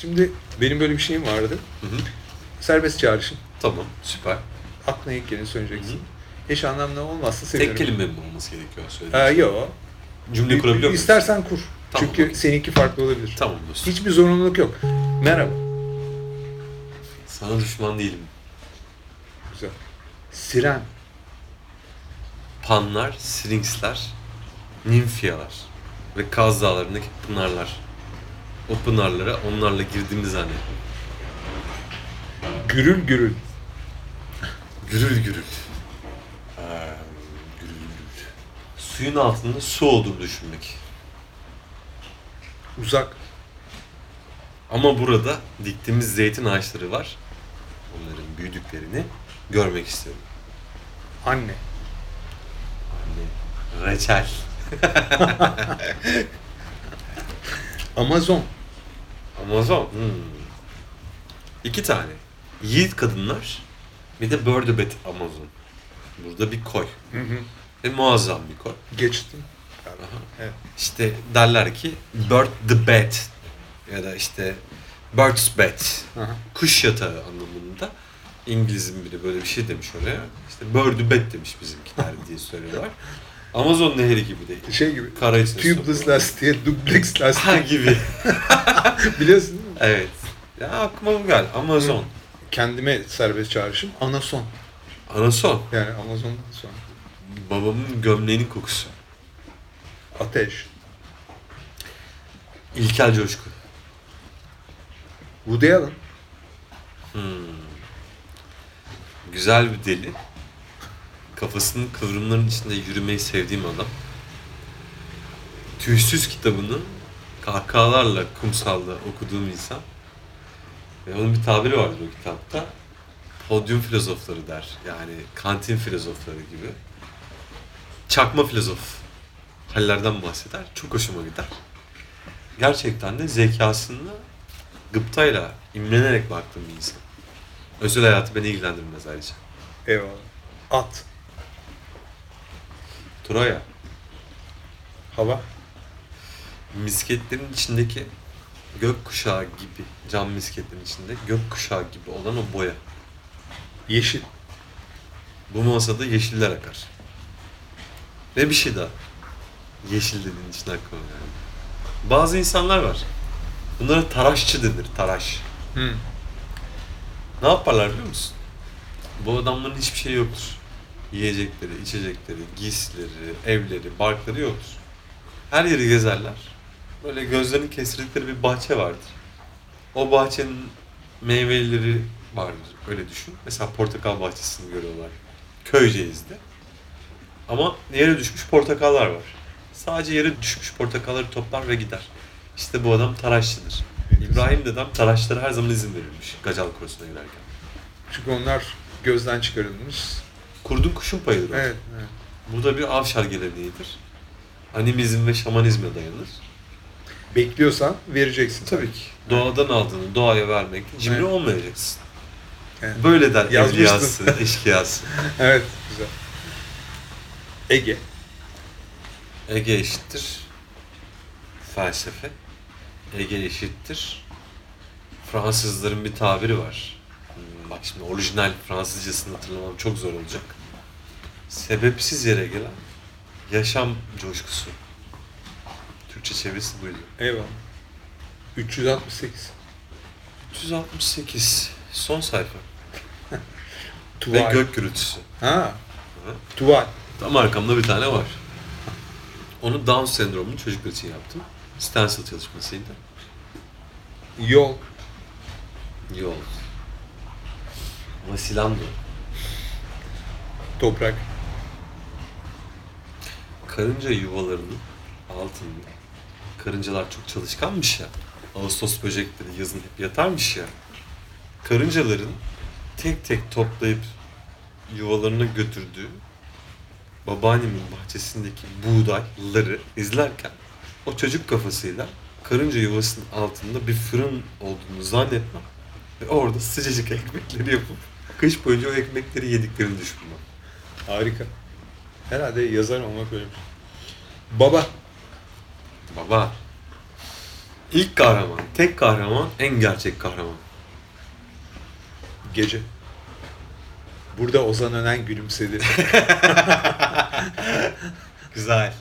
Şimdi benim böyle bir şeyim vardı. Hı hı. Serbest çağrışım. Tamam, süper. Aklına ilk geleni söyleyeceksin. Eş anlamlı olmazsa seviyorum. Tek kelime mi olması gerekiyor Ee, söylediğin? yok. Cümle kurabiliyor muyum? İstersen kur. Tamam, Çünkü okey. seninki farklı olabilir. Tamam dostum. Hiçbir zorunluluk yok. Merhaba. Sana düşman değilim. Güzel. Siren. Panlar, Sphinxler, Nimfiyalar ve Kaz Dağları'ndaki pınarlar. O pınarlara onlarla girdiğimi zannettim. Gürül gürül. Gürül gürül. Ee, gürül gürül. Suyun altında su olduğunu düşünmek. Uzak. Ama burada diktiğimiz zeytin ağaçları var. Onların büyüdüklerini görmek istiyorum. Anne. Anne, reçel. Amazon. Amazon. Hmm. İki tane. Yiğit kadınlar. Bir de Birdebet Amazon. Burada bir koy. Hı hı. Ve muazzam bir koy. Geçtim. Aha. Evet. İşte derler ki bird the bed ya da işte bird's bed. Aha. Kuş yatağı anlamında. İngiliz'in biri böyle bir şey demiş oraya. İşte bird'ü bed demiş bizimkiler diye söylüyorlar. Amazon nehri gibi değil. Şey gibi. Kara. Tubeless lastiğe duplex Ha lastik. gibi. Biliyorsun değil mi? evet. Ya aklıma bu geldi. Amazon. Kendime serbest çağrışım. Anason. Anason. Yani Amazon'dan sonra. Babamın gömleğinin kokusu. Ateş. İlkel coşku. Woody Allen. Hmm. Güzel bir deli. Kafasının kıvrımların içinde yürümeyi sevdiğim adam. Tüysüz kitabını kahkahalarla kumsalda okuduğum insan. Ve onun bir tabiri vardır o kitapta. Podyum filozofları der. Yani kantin filozofları gibi. Çakma filozof hallerden bahseder. Çok hoşuma gider. Gerçekten de zekasını gıptayla, imrenerek baktığım bir insan. Özel hayatı beni ilgilendirmez ayrıca. Eyvallah. At. Troya, Hava. misketlerin içindeki gökkuşağı gibi, cam misketlerin içinde gökkuşağı gibi olan o boya. Yeşil. Bu masada yeşiller akar. Ve bir şey daha. Yeşil dediğin için aklıma geldi. Bazı insanlar var. Bunlara taraşçı denir, taraş. Hı. Ne yaparlar biliyor musun? Bu adamların hiçbir şeyi yoktur. Yiyecekleri, içecekleri, giysileri, evleri, barkları yoktur. Her yeri gezerler. Böyle gözlerini kestirdikleri bir bahçe vardır. O bahçenin meyveleri vardır. Öyle düşün. Mesela portakal bahçesini görüyorlar. Köyceğiz'de. Ama yere düşmüş portakallar var. Sadece yere düşmüş portakalları toplar ve gider. İşte bu adam taraşçıdır. İbrahim dedem taraşlara her zaman izin verilmiş Gacal Korusu'na girerken. Çünkü onlar gözden çıkarılmış. Kurdun kuşun payıdır o. Evet. evet. Bu da bir avşar geleneğidir. Animizm ve şamanizme dayanır. Bekliyorsan vereceksin. Tabii ki. Doğadan aldığını doğaya vermek cimri Evet. olmayacaksın. Evet. Böyle der Yazmıştın. evliyası, eşkıyası. Evet. Güzel. Ege. Ege eşittir felsefe. Ege eşittir Fransızların bir tabiri var. Bak şimdi orijinal Fransızcasını hatırlamam çok zor olacak. Sebepsiz yere gelen yaşam coşkusu. Türkçe çevirisi buydu. Eyvallah. 368. 368 son sayfa. Ve Tuval. gök gürültüsü. Ha. Hı. Tuval. Tam arkamda bir tane var. Onu Down sendromlu çocuklar için yaptım. Stencil çalışmasıydı. Yol. Yol. Vasilando. Toprak. Karınca yuvalarının altında. Karıncalar çok çalışkanmış ya. Ağustos böcekleri yazın hep yatarmış ya. Karıncaların tek tek toplayıp yuvalarına götürdüğü babaannemin bahçesindeki buğdayları izlerken o çocuk kafasıyla karınca yuvasının altında bir fırın olduğunu zannetmem ve orada sıcacık ekmekleri yapıp kış boyunca o ekmekleri yediklerini düşünmem. Harika. Herhalde yazar olmak öyle şey. Baba. Baba. İlk kahraman, tek kahraman, en gerçek kahraman. Gece. Burada Ozan Önen gülümsedi. Güzel.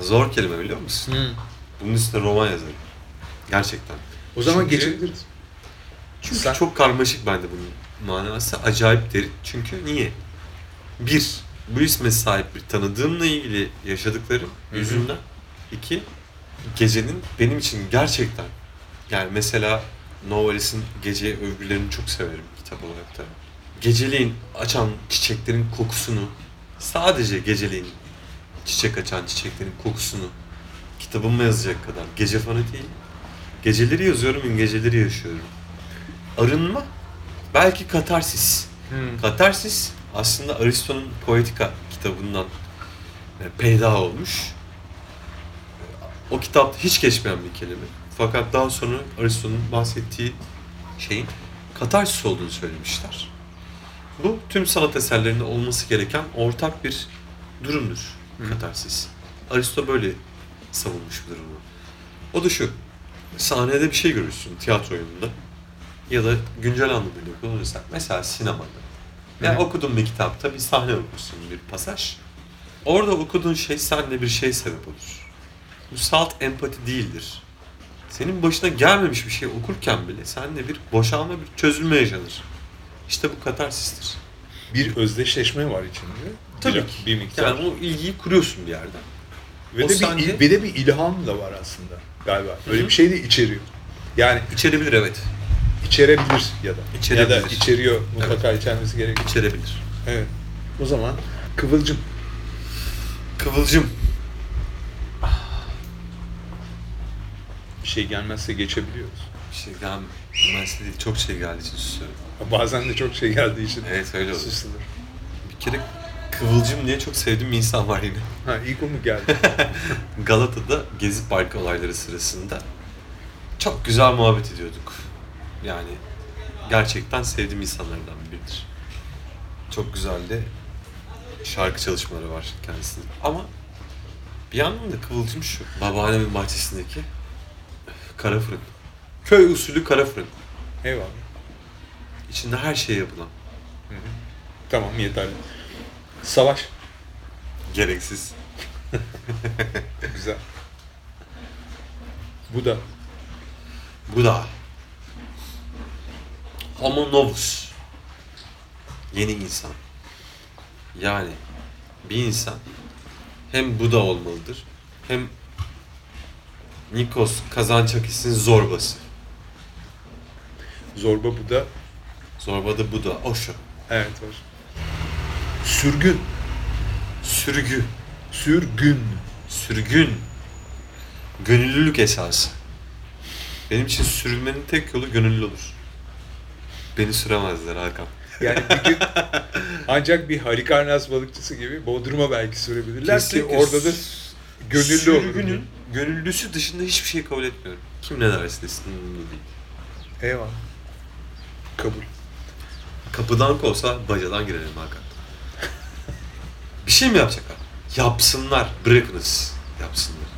Zor kelime biliyor musun? Bunun üstüne roman yazarım. Gerçekten. o zaman geçebiliriz. Çünkü Sen- çok karmaşık bende bunun manası. Acayip derin. Çünkü niye? Bir, bu isme sahip bir tanıdığımla ilgili yaşadıklarım Hı hı. yüzünden. İki, gecenin benim için gerçekten yani mesela Novelis'in gece övgülerini çok severim kitap olarak da. Geceleyin açan çiçeklerin kokusunu sadece geceleyin çiçek açan çiçeklerin kokusunu kitabıma yazacak kadar gece değil. Geceleri yazıyorum, geceleri yaşıyorum. Arınma, belki katarsis. Hmm. Katarsis aslında Aristo'nun Poetika kitabından e, peyda olmuş. O kitapta hiç geçmeyen bir kelime. Fakat daha sonra Aristo'nun bahsettiği şeyin katarsis olduğunu söylemişler. Bu tüm sanat eserlerinde olması gereken ortak bir durumdur. Katarsis. Aristo böyle savunmuş bir durumu. O da şu. Sahnede bir şey görürsün tiyatro oyununda. Ya da güncel anlamıyla kullanırsak. Mesela sinemada. Yani Hı. okuduğun bir kitapta bir sahne okursun, bir pasaj. Orada okuduğun şey sende bir şey sebep olur. Bu salt empati değildir. Senin başına gelmemiş bir şey okurken bile sende bir boşalma, bir çözülme yaşanır. İşte bu katarsistir. Bir özdeşleşme var içinde. Tabii bir, ki. bir miktar. Yani o ilgiyi kuruyorsun bir yerden. ve, o de sence- bir, ve de bir ilham da var aslında galiba. Öyle bir şey de içeriyor. Yani İçerebilir evet. İçerebilir ya da. İçerebilir. Ya da içeriyor mutlaka içermesi gerekiyor. İçerebilir. Evet. O zaman Kıvılcım. Kıvılcım. Bir şey gelmezse geçebiliyoruz. Bir şey gelmezse değil, çok şey geldiği için susuyorum. Bazen de çok şey geldiği için Evet öyle olur. susulur. Bir kere Kıvılcım diye çok sevdiğim bir insan var yine. Ha ilk o mu geldi? Galata'da Gezi Parkı olayları sırasında çok güzel muhabbet ediyorduk. Yani gerçekten sevdiğim insanlardan biridir. Çok güzel de şarkı çalışmaları var kendisinin. Ama bir yandan da kıvılcım şu. Babaannemin bahçesindeki kara fırın. Köy usulü kara fırın. Eyvallah. İçinde her şey yapılan. Tamam yeterli. Savaş. Gereksiz. Güzel. Bu da. Bu da Homo novus. Yeni insan. Yani bir insan hem Buda olmalıdır hem Nikos Kazançakis'in zorbası. Zorba bu da. Zorbada Buda, Osho. Evet var. Sürgün. Sürgü, Sürgün. sürgün, gönüllülük esası. Benim için sürülmenin tek yolu gönüllü olur. Beni süremezler Hakan. Yani bir gün ancak bir Halikarnas balıkçısı gibi Bodrum'a belki sürebilirler ki orada da gönüllü olur. Sürgünün gönüllüsü dışında hiçbir şey kabul etmiyorum. Kim ne derse desin umurumda değil. Eyvallah. Kabul. Kapıdan kovsa bacadan girelim Hakan. bir şey mi yapacaklar? Yapsınlar. Bırakınız. Yapsınlar.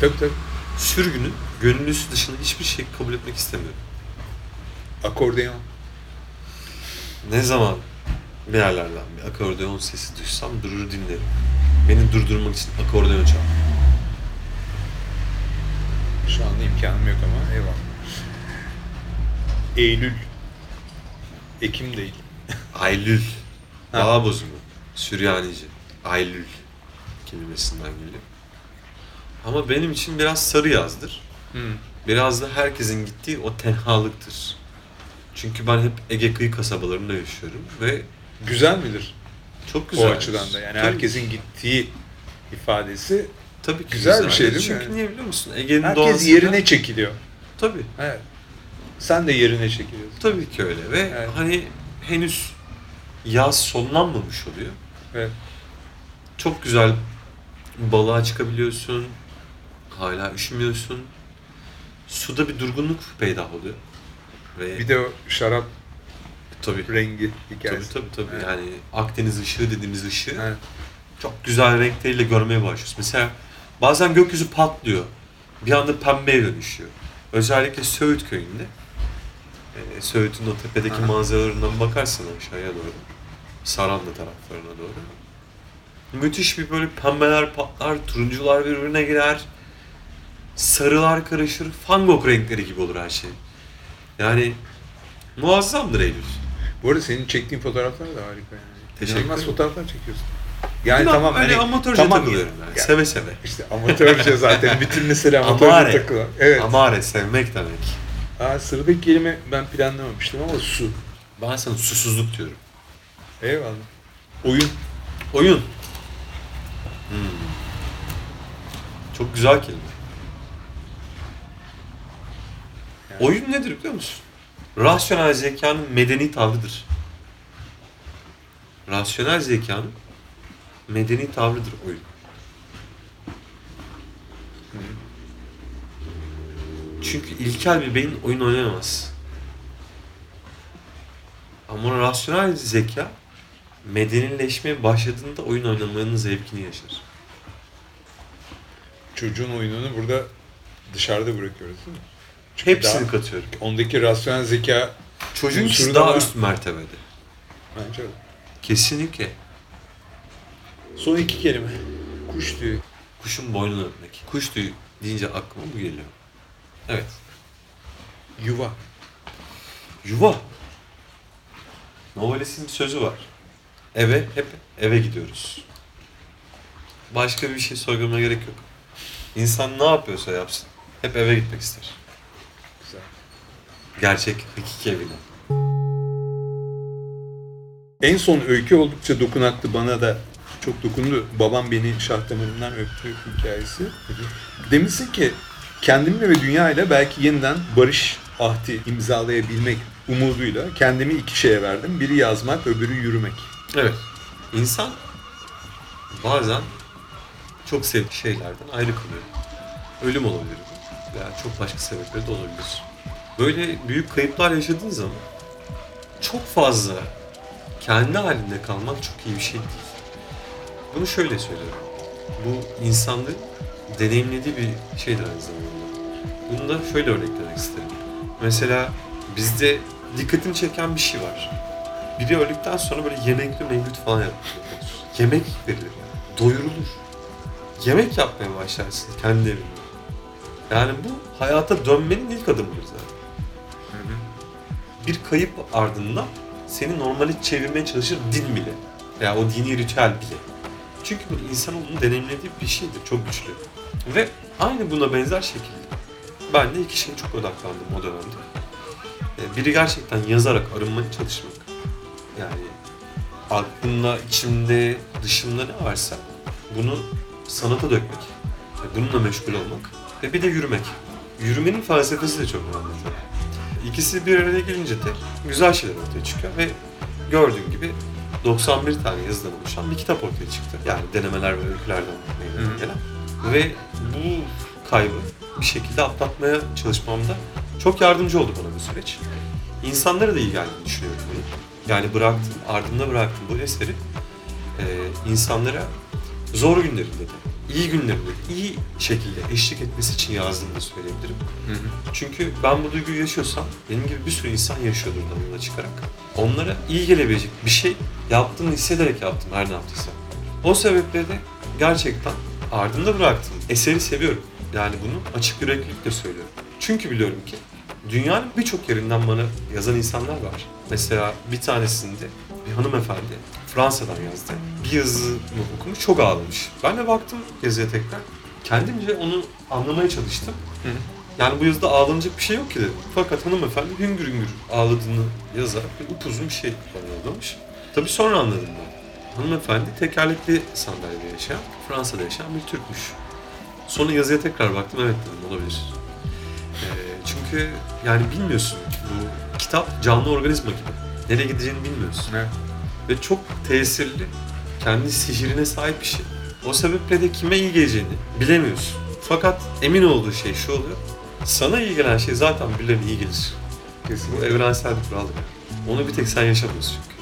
Tabii tabii. Sürgünün gönüllüsü dışında hiçbir şey kabul etmek istemiyorum. Akordeon. Ne zaman bir yerlerden bir akordeon sesi duysam durur dinlerim. Beni durdurmak için akordeon çal. Şu anda imkanım yok ama eyvallah. Eylül. Ekim değil. Aylül. Bağ bozumu. Süryanice. Aylül kelimesinden geliyor. Ama benim için biraz sarı yazdır. Hmm. Biraz da herkesin gittiği o tenhalıktır. Çünkü ben hep Ege kıyı kasabalarında yaşıyorum ve Güzel midir çok güzel. o açıdan da? Yani Tabii- herkesin gittiği ifadesi tabii ki güzel bir şey değil mi Çünkü niye biliyor musun? Ege'nin herkes doğasında... yerine çekiliyor. Tabii. Evet. Sen de yerine çekiliyorsun. Tabii ki öyle ve Evet. hani henüz yaz sonlanmamış oluyor. Evet. Çok güzel balığa çıkabiliyorsun. Hala üşümüyorsun. Suda bir durgunluk peydah oluyor. Ve Bir de o şarap tabii rengi tabii hikayesi. tabii tabii Evet. yani Akdeniz ışığı dediğimiz ışığı Evet. çok güzel renkleriyle görmeye başlıyorsun. Mesela bazen gökyüzü patlıyor. bir anda pembeye dönüşüyor. Özellikle Söğüt köyünde. E, Söğüt'ün o tepedeki Aha. manzaralarından bakarsan aşağıya doğru. Saranlı taraflarına doğru. Müthiş bir böyle pembeler patlar, turuncular birbirine girer. Sarılar karışır, Van Gogh renkleri gibi olur her şey. Yani muazzamdır Eylül. Bu arada senin çektiğin fotoğraflar da harika yani. Teşekkür İnanılmaz ederim. fotoğraflar çekiyorsun. Yani Biraz tamam öyle hani amatörce tamam takılıyorum yani. Yani Seve seve. İşte amatörce zaten bütün mesele amatörce Amare. takılan. Evet. Amare sevmek demek. Aa, sıradaki kelime ben planlamamıştım ama su. Ben sana susuzluk diyorum. Eyvallah. Oyun. Oyun. Hmm. Çok güzel kelime. Yani- Oyun nedir biliyor musun? Rasyonel zekanın medeni tavrıdır. Rasyonel zekanın medeni tavrıdır oyun. Çünkü ilkel bir beyin oyun oynayamaz. Ama rasyonel zeka medenileşmeye başladığında oyun oynamanın zevkini yaşar. Çocuğun oyununu burada dışarıda bırakıyoruz değil mi? Hepsini daha- katıyorum. Ondaki rasyonel zeka da daha var. üst mertebede. bence öyle. Kesinlikle. Son iki kelime. Kuş tüyü. Kuşun boynunu öpmek. Kuş tüyü deyince aklıma bu geliyor. Evet. Yuva. Yuva. Noveles'in bir sözü var. Eve hep eve gidiyoruz. Başka bir şey sorgulamaya gerek yok. İnsan ne yapıyorsa yapsın. Hep eve gitmek ister. Gerçek, hakiki evine. En son öykü oldukça dokunaklı bana da çok dokundu. Babam beni şah damarından öptü hikayesi. Demişsin ki kendimle ve dünyayla belki yeniden barış ahdi imzalayabilmek umuduyla kendimi iki şeye verdim. Biri yazmak, öbürü yürümek. Evet. İnsan bazen çok sevdiği şeylerden ayrı kalıyor. Ölüm olabilir veya çok başka sebepleri de olabilir. Böyle büyük kayıplar yaşadığın zaman çok fazla kendi halinde kalmak çok iyi bir şey değil. Bunu şöyle söylüyorum. Bu insanların deneyimlediği bir şeydir aynı zamanda. Bunu da şöyle örneklemek isterim. Mesela bizde dikkatini çeken bir şey var. Biri öldükten sonra böyle yemekli mevlüt falan yapılır. Yemek verilir. Doyurulur. Yemek yapmaya başlarsın kendi evinde. Yani bu hayata dönmenin ilk adımıdır zaten. Bir kayıp ardından seni normale çevirmeye çalışır din bile. Veya o dini ritüel bile. Çünkü bu insanoğlunun deneyimlediği bir şeydir. Çok güçlü. Ve aynı buna benzer şekilde ben de iki şeye çok odaklandım o dönemde. Ee, Biri gerçekten yazarak arınmaya çalışmak. Yani aklımda, içimde, dışımda ne varsa bunu sanata dökmek. Bununla meşgul olmak. Ve bir de yürümek. Yürümenin felsefesi de çok önemli. İkisi bir araya gelince de güzel şeyler ortaya çıkıyor ve gördüğün gibi 91 tane yazıdan oluşan bir kitap ortaya çıktı. Yani denemeler ve öykülerden meydana gelen. Ve bu kaybı bir şekilde atlatmaya çalışmamda çok yardımcı oldu bana bu süreç. İnsanlara da iyi geldiğini düşünüyorum bunu. Yani bıraktım, ardında bıraktım bu eseri e, insanlara zor günlerinde de, iyi günlerinde de, iyi şekilde eşlik etmesi için yazdığımı da söyleyebilirim. Çünkü ben bu duyguyu yaşıyorsam benim gibi bir sürü insan yaşıyordur da yola çıkarak. Onlara iyi gelebilecek bir şey yaptığımı hissederek yaptım her ne yaptıysam. O sebeple de gerçekten ardında bıraktım. Eseri seviyorum. Yani bunu açık yüreklilikle söylüyorum. Çünkü biliyorum ki dünyanın birçok yerinden bana yazan insanlar var. Mesela bir tanesinde bir hanımefendi Fransa'dan yazdı. Bir yazımı okumuş, çok ağlamış. Ben de baktım yazıya tekrar. Kendimce onu anlamaya çalıştım. Yani bu yazıda ağlanacak bir şey yok ki dedim. Fakat hanımefendi hüngür hüngür ağladığını yazarak bir upuzun bir şey bana yollamış. Tabii sonra anladım ben. Hanımefendi tekerlekli sandalyede yaşayan, Fransa'da yaşayan bir Türkmüş. Sonra yazıya tekrar baktım, evet dedim olabilir. Ee, çünkü yani bilmiyorsun, bu kitap canlı organizma gibi. Nereye gideceğini bilmiyorsun. Evet. Ve çok tesirli, kendi sihrine sahip bir şey. O sebeple de kime iyi geleceğini bilemiyorsun. Fakat emin olduğu şey şu oluyor. Sana iyi gelen şey zaten birilerine iyi gelir. Bu Kesinlikle. evrensel bir kuraldır. Onu bir tek sen yaşamıyorsun çünkü.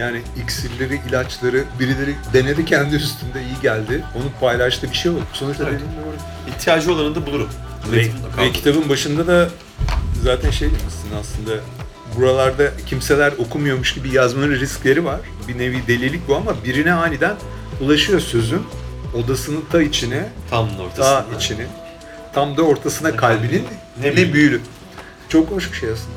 Yani iksirleri, ilaçları birileri denedi kendi üstünde iyi geldi. Onu paylaştı bir şey oldu. Sonuçta Evet. dediğin doğru. İhtiyacı olanı da bulurum. Ve, ve kitabın başında da zaten şey demişsin aslında buralarda kimseler okumuyormuş gibi yazmanın riskleri var. Bir nevi delilik bu ama birine aniden ulaşıyor sözün odasının ta içine, Tam ta ortasında. içine, tam da ortasına kalbinin Ne ne, büyülü. büyülü. Çok hoş bir şey aslında.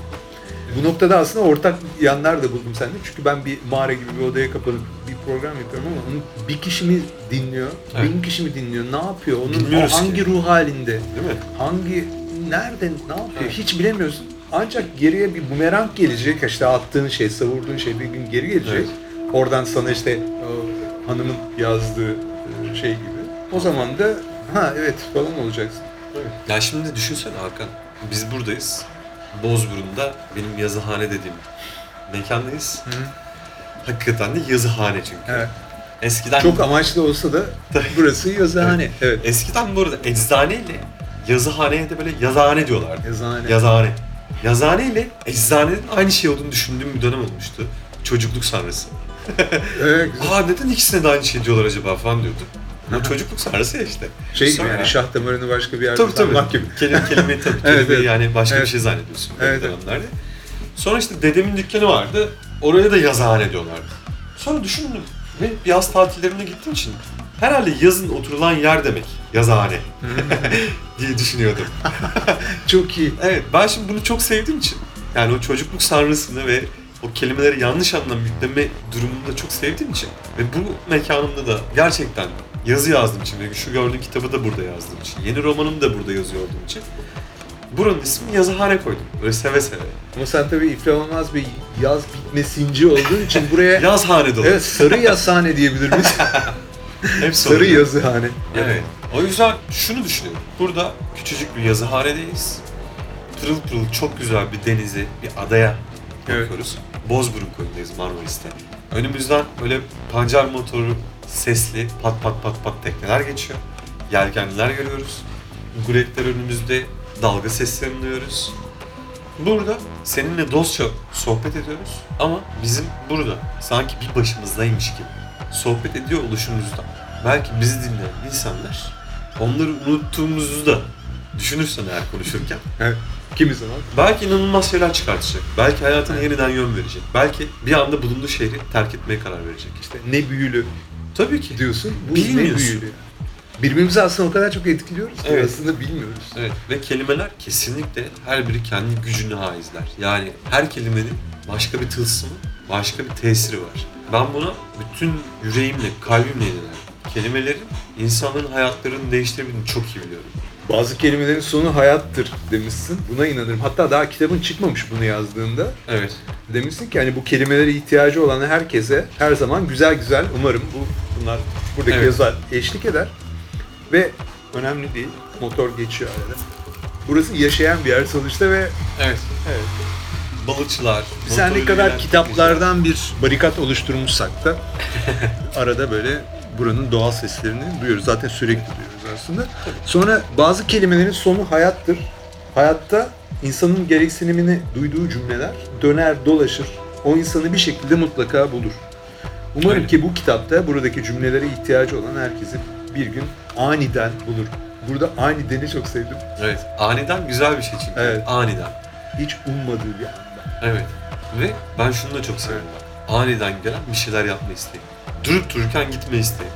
Bu noktada aslında ortak yanlar da buldum sende. Çünkü ben bir mağara gibi bir odaya kapanıp bir program yapıyorum ama onu bir kişi mi dinliyor, Evet. bin kişi mi dinliyor, ne yapıyor, onun Bilmiyoruz o hangi ki. ruh halinde, Değil mi? hangi nerede ne yapıyor Evet. hiç bilemiyorsun. Ancak geriye bir bumerang gelecek işte attığın şey, savurduğun şey bir gün geri gelecek. Evet. Oradan sana işte o hanımın yazdığı e, şey gibi. O zaman da ha evet falan olacaksın. Ya şimdi düşünsene Hakan. Biz buradayız. Bozburun'da benim yazıhane dediğim mekandayız. Hakikaten de yazıhane çünkü. Evet. Eskiden Çok amaçlı olsa da burası yazıhane. Evet. eskiden bu arada eczaneyle yazıhaneye de böyle yazıhane diyorlardı. Yazıhane. Yazıhane. Yazıhane ile eczanenin aynı şey olduğunu düşündüğüm bir dönem olmuştu. Çocukluk sonrası. Evet. Aa neden ikisine de aynı şey diyorlar acaba falan diyordum. Ama çocukluk ya işte. Şey gibi Sonra- yani şah damarını başka bir yerde Tabii tabii. gibi. Kelime, kelime tabii. Kelimeyi evet. yani başka Evet. bir şey zannediyorsun Evet, dönemlerde. Sonra işte dedemin dükkanı vardı. Oraya da yazıhane diyorlardı. Sonra düşündüm. Ve yaz tatillerine gittiğim için herhalde yazın oturulan yer demek yazıhane diye düşünüyordum. Çok iyi. Evet ben şimdi bunu çok sevdiğim için yani o çocukluk sanrısını ve o kelimeleri yanlış anlam yükleme durumunu da çok sevdiğim için ve bu mekanımda da gerçekten yazı yazdığım için ve şu gördüğün kitabı da burada yazdığım için, yeni romanımı da burada yazıyor olduğum için buranın ismini yazıhane koydum. Böyle seve seve. Ama sen tabii iflah olmaz bir yaz bitmesinci olduğun için buraya Yazhane dolu. evet sarı yazhane diyebilir miyiz? Hep sarı yazıhane. Evet. O yüzden şunu düşünüyorum. Burada küçücük bir yazıhanedeyiz. Pırıl pırıl çok güzel bir denize, bir adaya Evet. bakıyoruz. Bozburun koyundayız Marmaris'te. Önümüzden böyle pancar motoru sesli pat pat pat pat tekneler geçiyor. Yelkenliler görüyoruz. Guletler önümüzde dalga seslerini duyuyoruz. Burada seninle dostça sohbet ediyoruz ama bizim burada sanki bir başımızdaymış gibi sohbet ediyor oluşumuzda belki bizi dinleyen insanlar onları unuttuğumuzu da düşünürsen eğer konuşurken Evet. Kimi zaman? belki inanılmaz şeyler çıkartacak. Belki hayatına yeniden yön verecek. Belki bir anda bulunduğu şehri terk etmeye karar verecek. İşte ne büyülü Tabii ki. diyorsun. Bu Bilmiyorsun. ne büyülü. Birbirimizi aslında o kadar çok etkiliyoruz ki Evet. aslında bilmiyoruz. Evet ve kelimeler kesinlikle her biri kendi gücünü haizler. Yani her kelimenin başka bir tılsımı, başka bir tesiri var. Ben buna bütün yüreğimle, kalbimle inanıyorum. Kelimelerin insanların hayatlarını değiştirebildiğini çok iyi biliyorum. Bazı kelimelerin sonu hayattır demişsin. Buna inanırım. Hatta daha kitabın çıkmamış bunu yazdığında. Evet. Demişsin ki hani bu kelimelere ihtiyacı olan herkese her zaman güzel güzel umarım bu bunlar buradaki Evet. yazar eşlik eder. Ve önemli değil. Motor geçiyor arada. Burası yaşayan bir yer sonuçta ve Evet. evet. Balıkçılar. Biz her ne kadar kitaplardan bir barikat oluşturmuşsak da arada böyle buranın doğal seslerini duyuyoruz. Zaten sürekli duyuyoruz aslında. Sonra bazı kelimelerin sonu hayattır. Hayatta insanın gereksinimini duyduğu cümleler döner dolaşır. O insanı bir şekilde mutlaka bulur. Umarım Öyle. ki bu kitapta buradaki cümlelere ihtiyacı olan herkesi bir gün aniden bulur. Burada anideni çok sevdim. Evet. Aniden güzel bir şey çünkü. Evet. Aniden. Hiç ummadığı bir anda. Evet. Ve ben şunu da çok seviyorum bak. Aniden gelen bir şeyler yapma isteği. Durup dururken gitme isteği.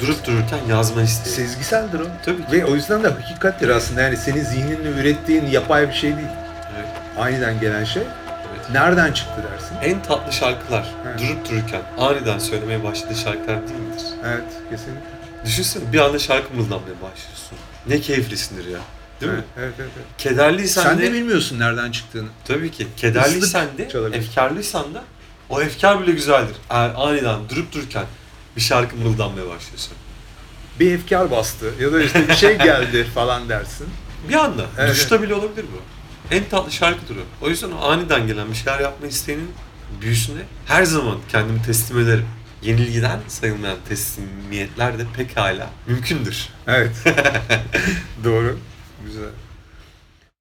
Durup dururken yazma isteği. Sezgiseldir o. Tabii ki. Ve o yüzden de hakikattir aslında. Yani senin zihninle ürettiğin yapay bir şey değil. Evet. Aniden gelen şey. evet. Nereden çıktı dersin? En tatlı şarkılar Evet. durup dururken aniden söylemeye başladığı şarkılar değil midir? Evet, kesinlikle. Düşünsene bir anda şarkı mırıldanmaya başlıyorsun. Ne keyiflisindir ya. Değil mi? Evet, evet, evet. Kederliysen Sen de, de bilmiyorsun nereden çıktığını. tabii ki kederliysen de, çalabilir. efkarlıysan da o efkar bile güzeldir. Eğer aniden durup dururken bir şarkı mırıldanmaya başlıyorsun. Bir efkar bastı ya da işte bir şey geldi falan dersin. Bir anda. Evet, Duşta bile olabilir bu. En tatlı şarkıdır o. O yüzden o aniden gelen bir şeyler yapma isteğinin büyüsüne her zaman kendimi teslim ederim. Yenilgiden sayılmayan teslimiyetler de pekala mümkündür. Evet. Doğru. Güzel.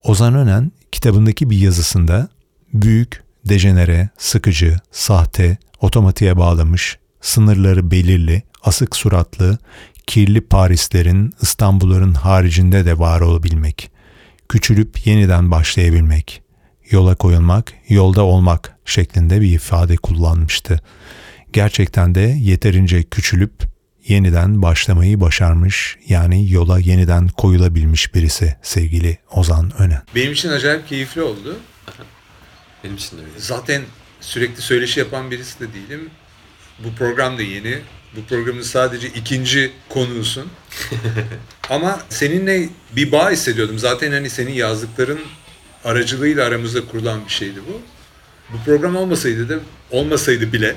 Ozan Önen kitabındaki bir yazısında büyük, dejenere, sıkıcı, sahte, Otomatiğe bağlamış, sınırları belirli, asık suratlı, kirli Parislerin, İstanbulların haricinde de var olabilmek. Küçülüp yeniden başlayabilmek. Yola koyulmak, yolda olmak şeklinde bir ifade kullanmıştı. Gerçekten de yeterince küçülüp yeniden başlamayı başarmış yani yola yeniden koyulabilmiş birisi sevgili Ozan Önen. Benim için acayip keyifli oldu. Benim için de öyle. Zaten sürekli söyleşi yapan birisi de değilim. Bu program da yeni. Bu programın sadece ikinci konuğusun. Ama seninle bir bağ hissediyordum. Zaten hani senin yazdıkların aracılığıyla aramızda kurulan bir şeydi bu. Bu program olmasaydı da olmasaydı bile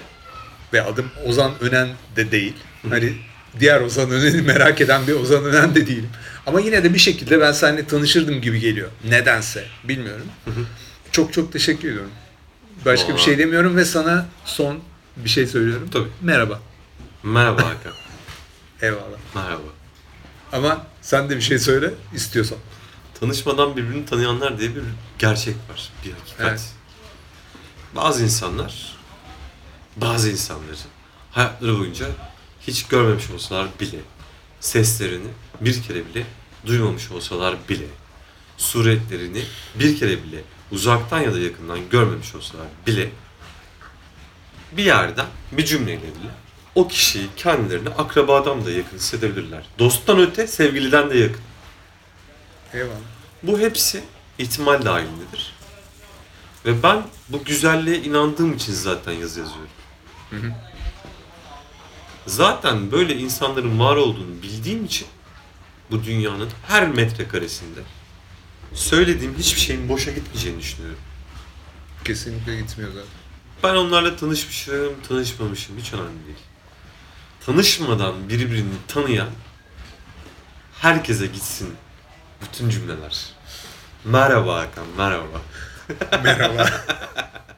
ve adım Ozan Önen de değil. Hani diğer Ozan Önen'i merak eden bir Ozan Önen de değilim. Ama yine de bir şekilde ben seninle tanışırdım gibi geliyor. Nedense. Bilmiyorum. Çok çok teşekkür ediyorum. Başka bir Aa. şey demiyorum ve sana son bir şey söylüyorum. Tabii. Merhaba. Merhaba Hakan. Eyvallah. Merhaba. Ama sen de bir şey söyle istiyorsan. Tanışmadan birbirini tanıyanlar diye bir gerçek var. Bir hakikat. Evet. Bazı insanlar bazı insanları hayatları boyunca hiç görmemiş olsalar bile seslerini bir kere bile duymamış olsalar bile suretlerini bir kere bile uzaktan ya da yakından görmemiş olsalar bile bir yerden bir cümleyle bile o kişiyi kendilerine akrabadan da yakın hissedebilirler. Dosttan öte sevgiliden de yakın. Eyvallah. Bu hepsi ihtimal dahilindedir. Ve ben bu güzelliğe inandığım için zaten yazı yazıyorum. Zaten böyle insanların var olduğunu bildiğim için bu dünyanın her metrekaresinde söylediğim hiçbir şeyin boşa gitmeyeceğini düşünüyorum. Kesinlikle gitmiyor zaten. Ben onlarla tanışmışım, tanışmamışım hiç önemli değil. Tanışmadan birbirini tanıyan herkese gitsin bütün cümleler. Merhaba Hakan, merhaba. Merhaba.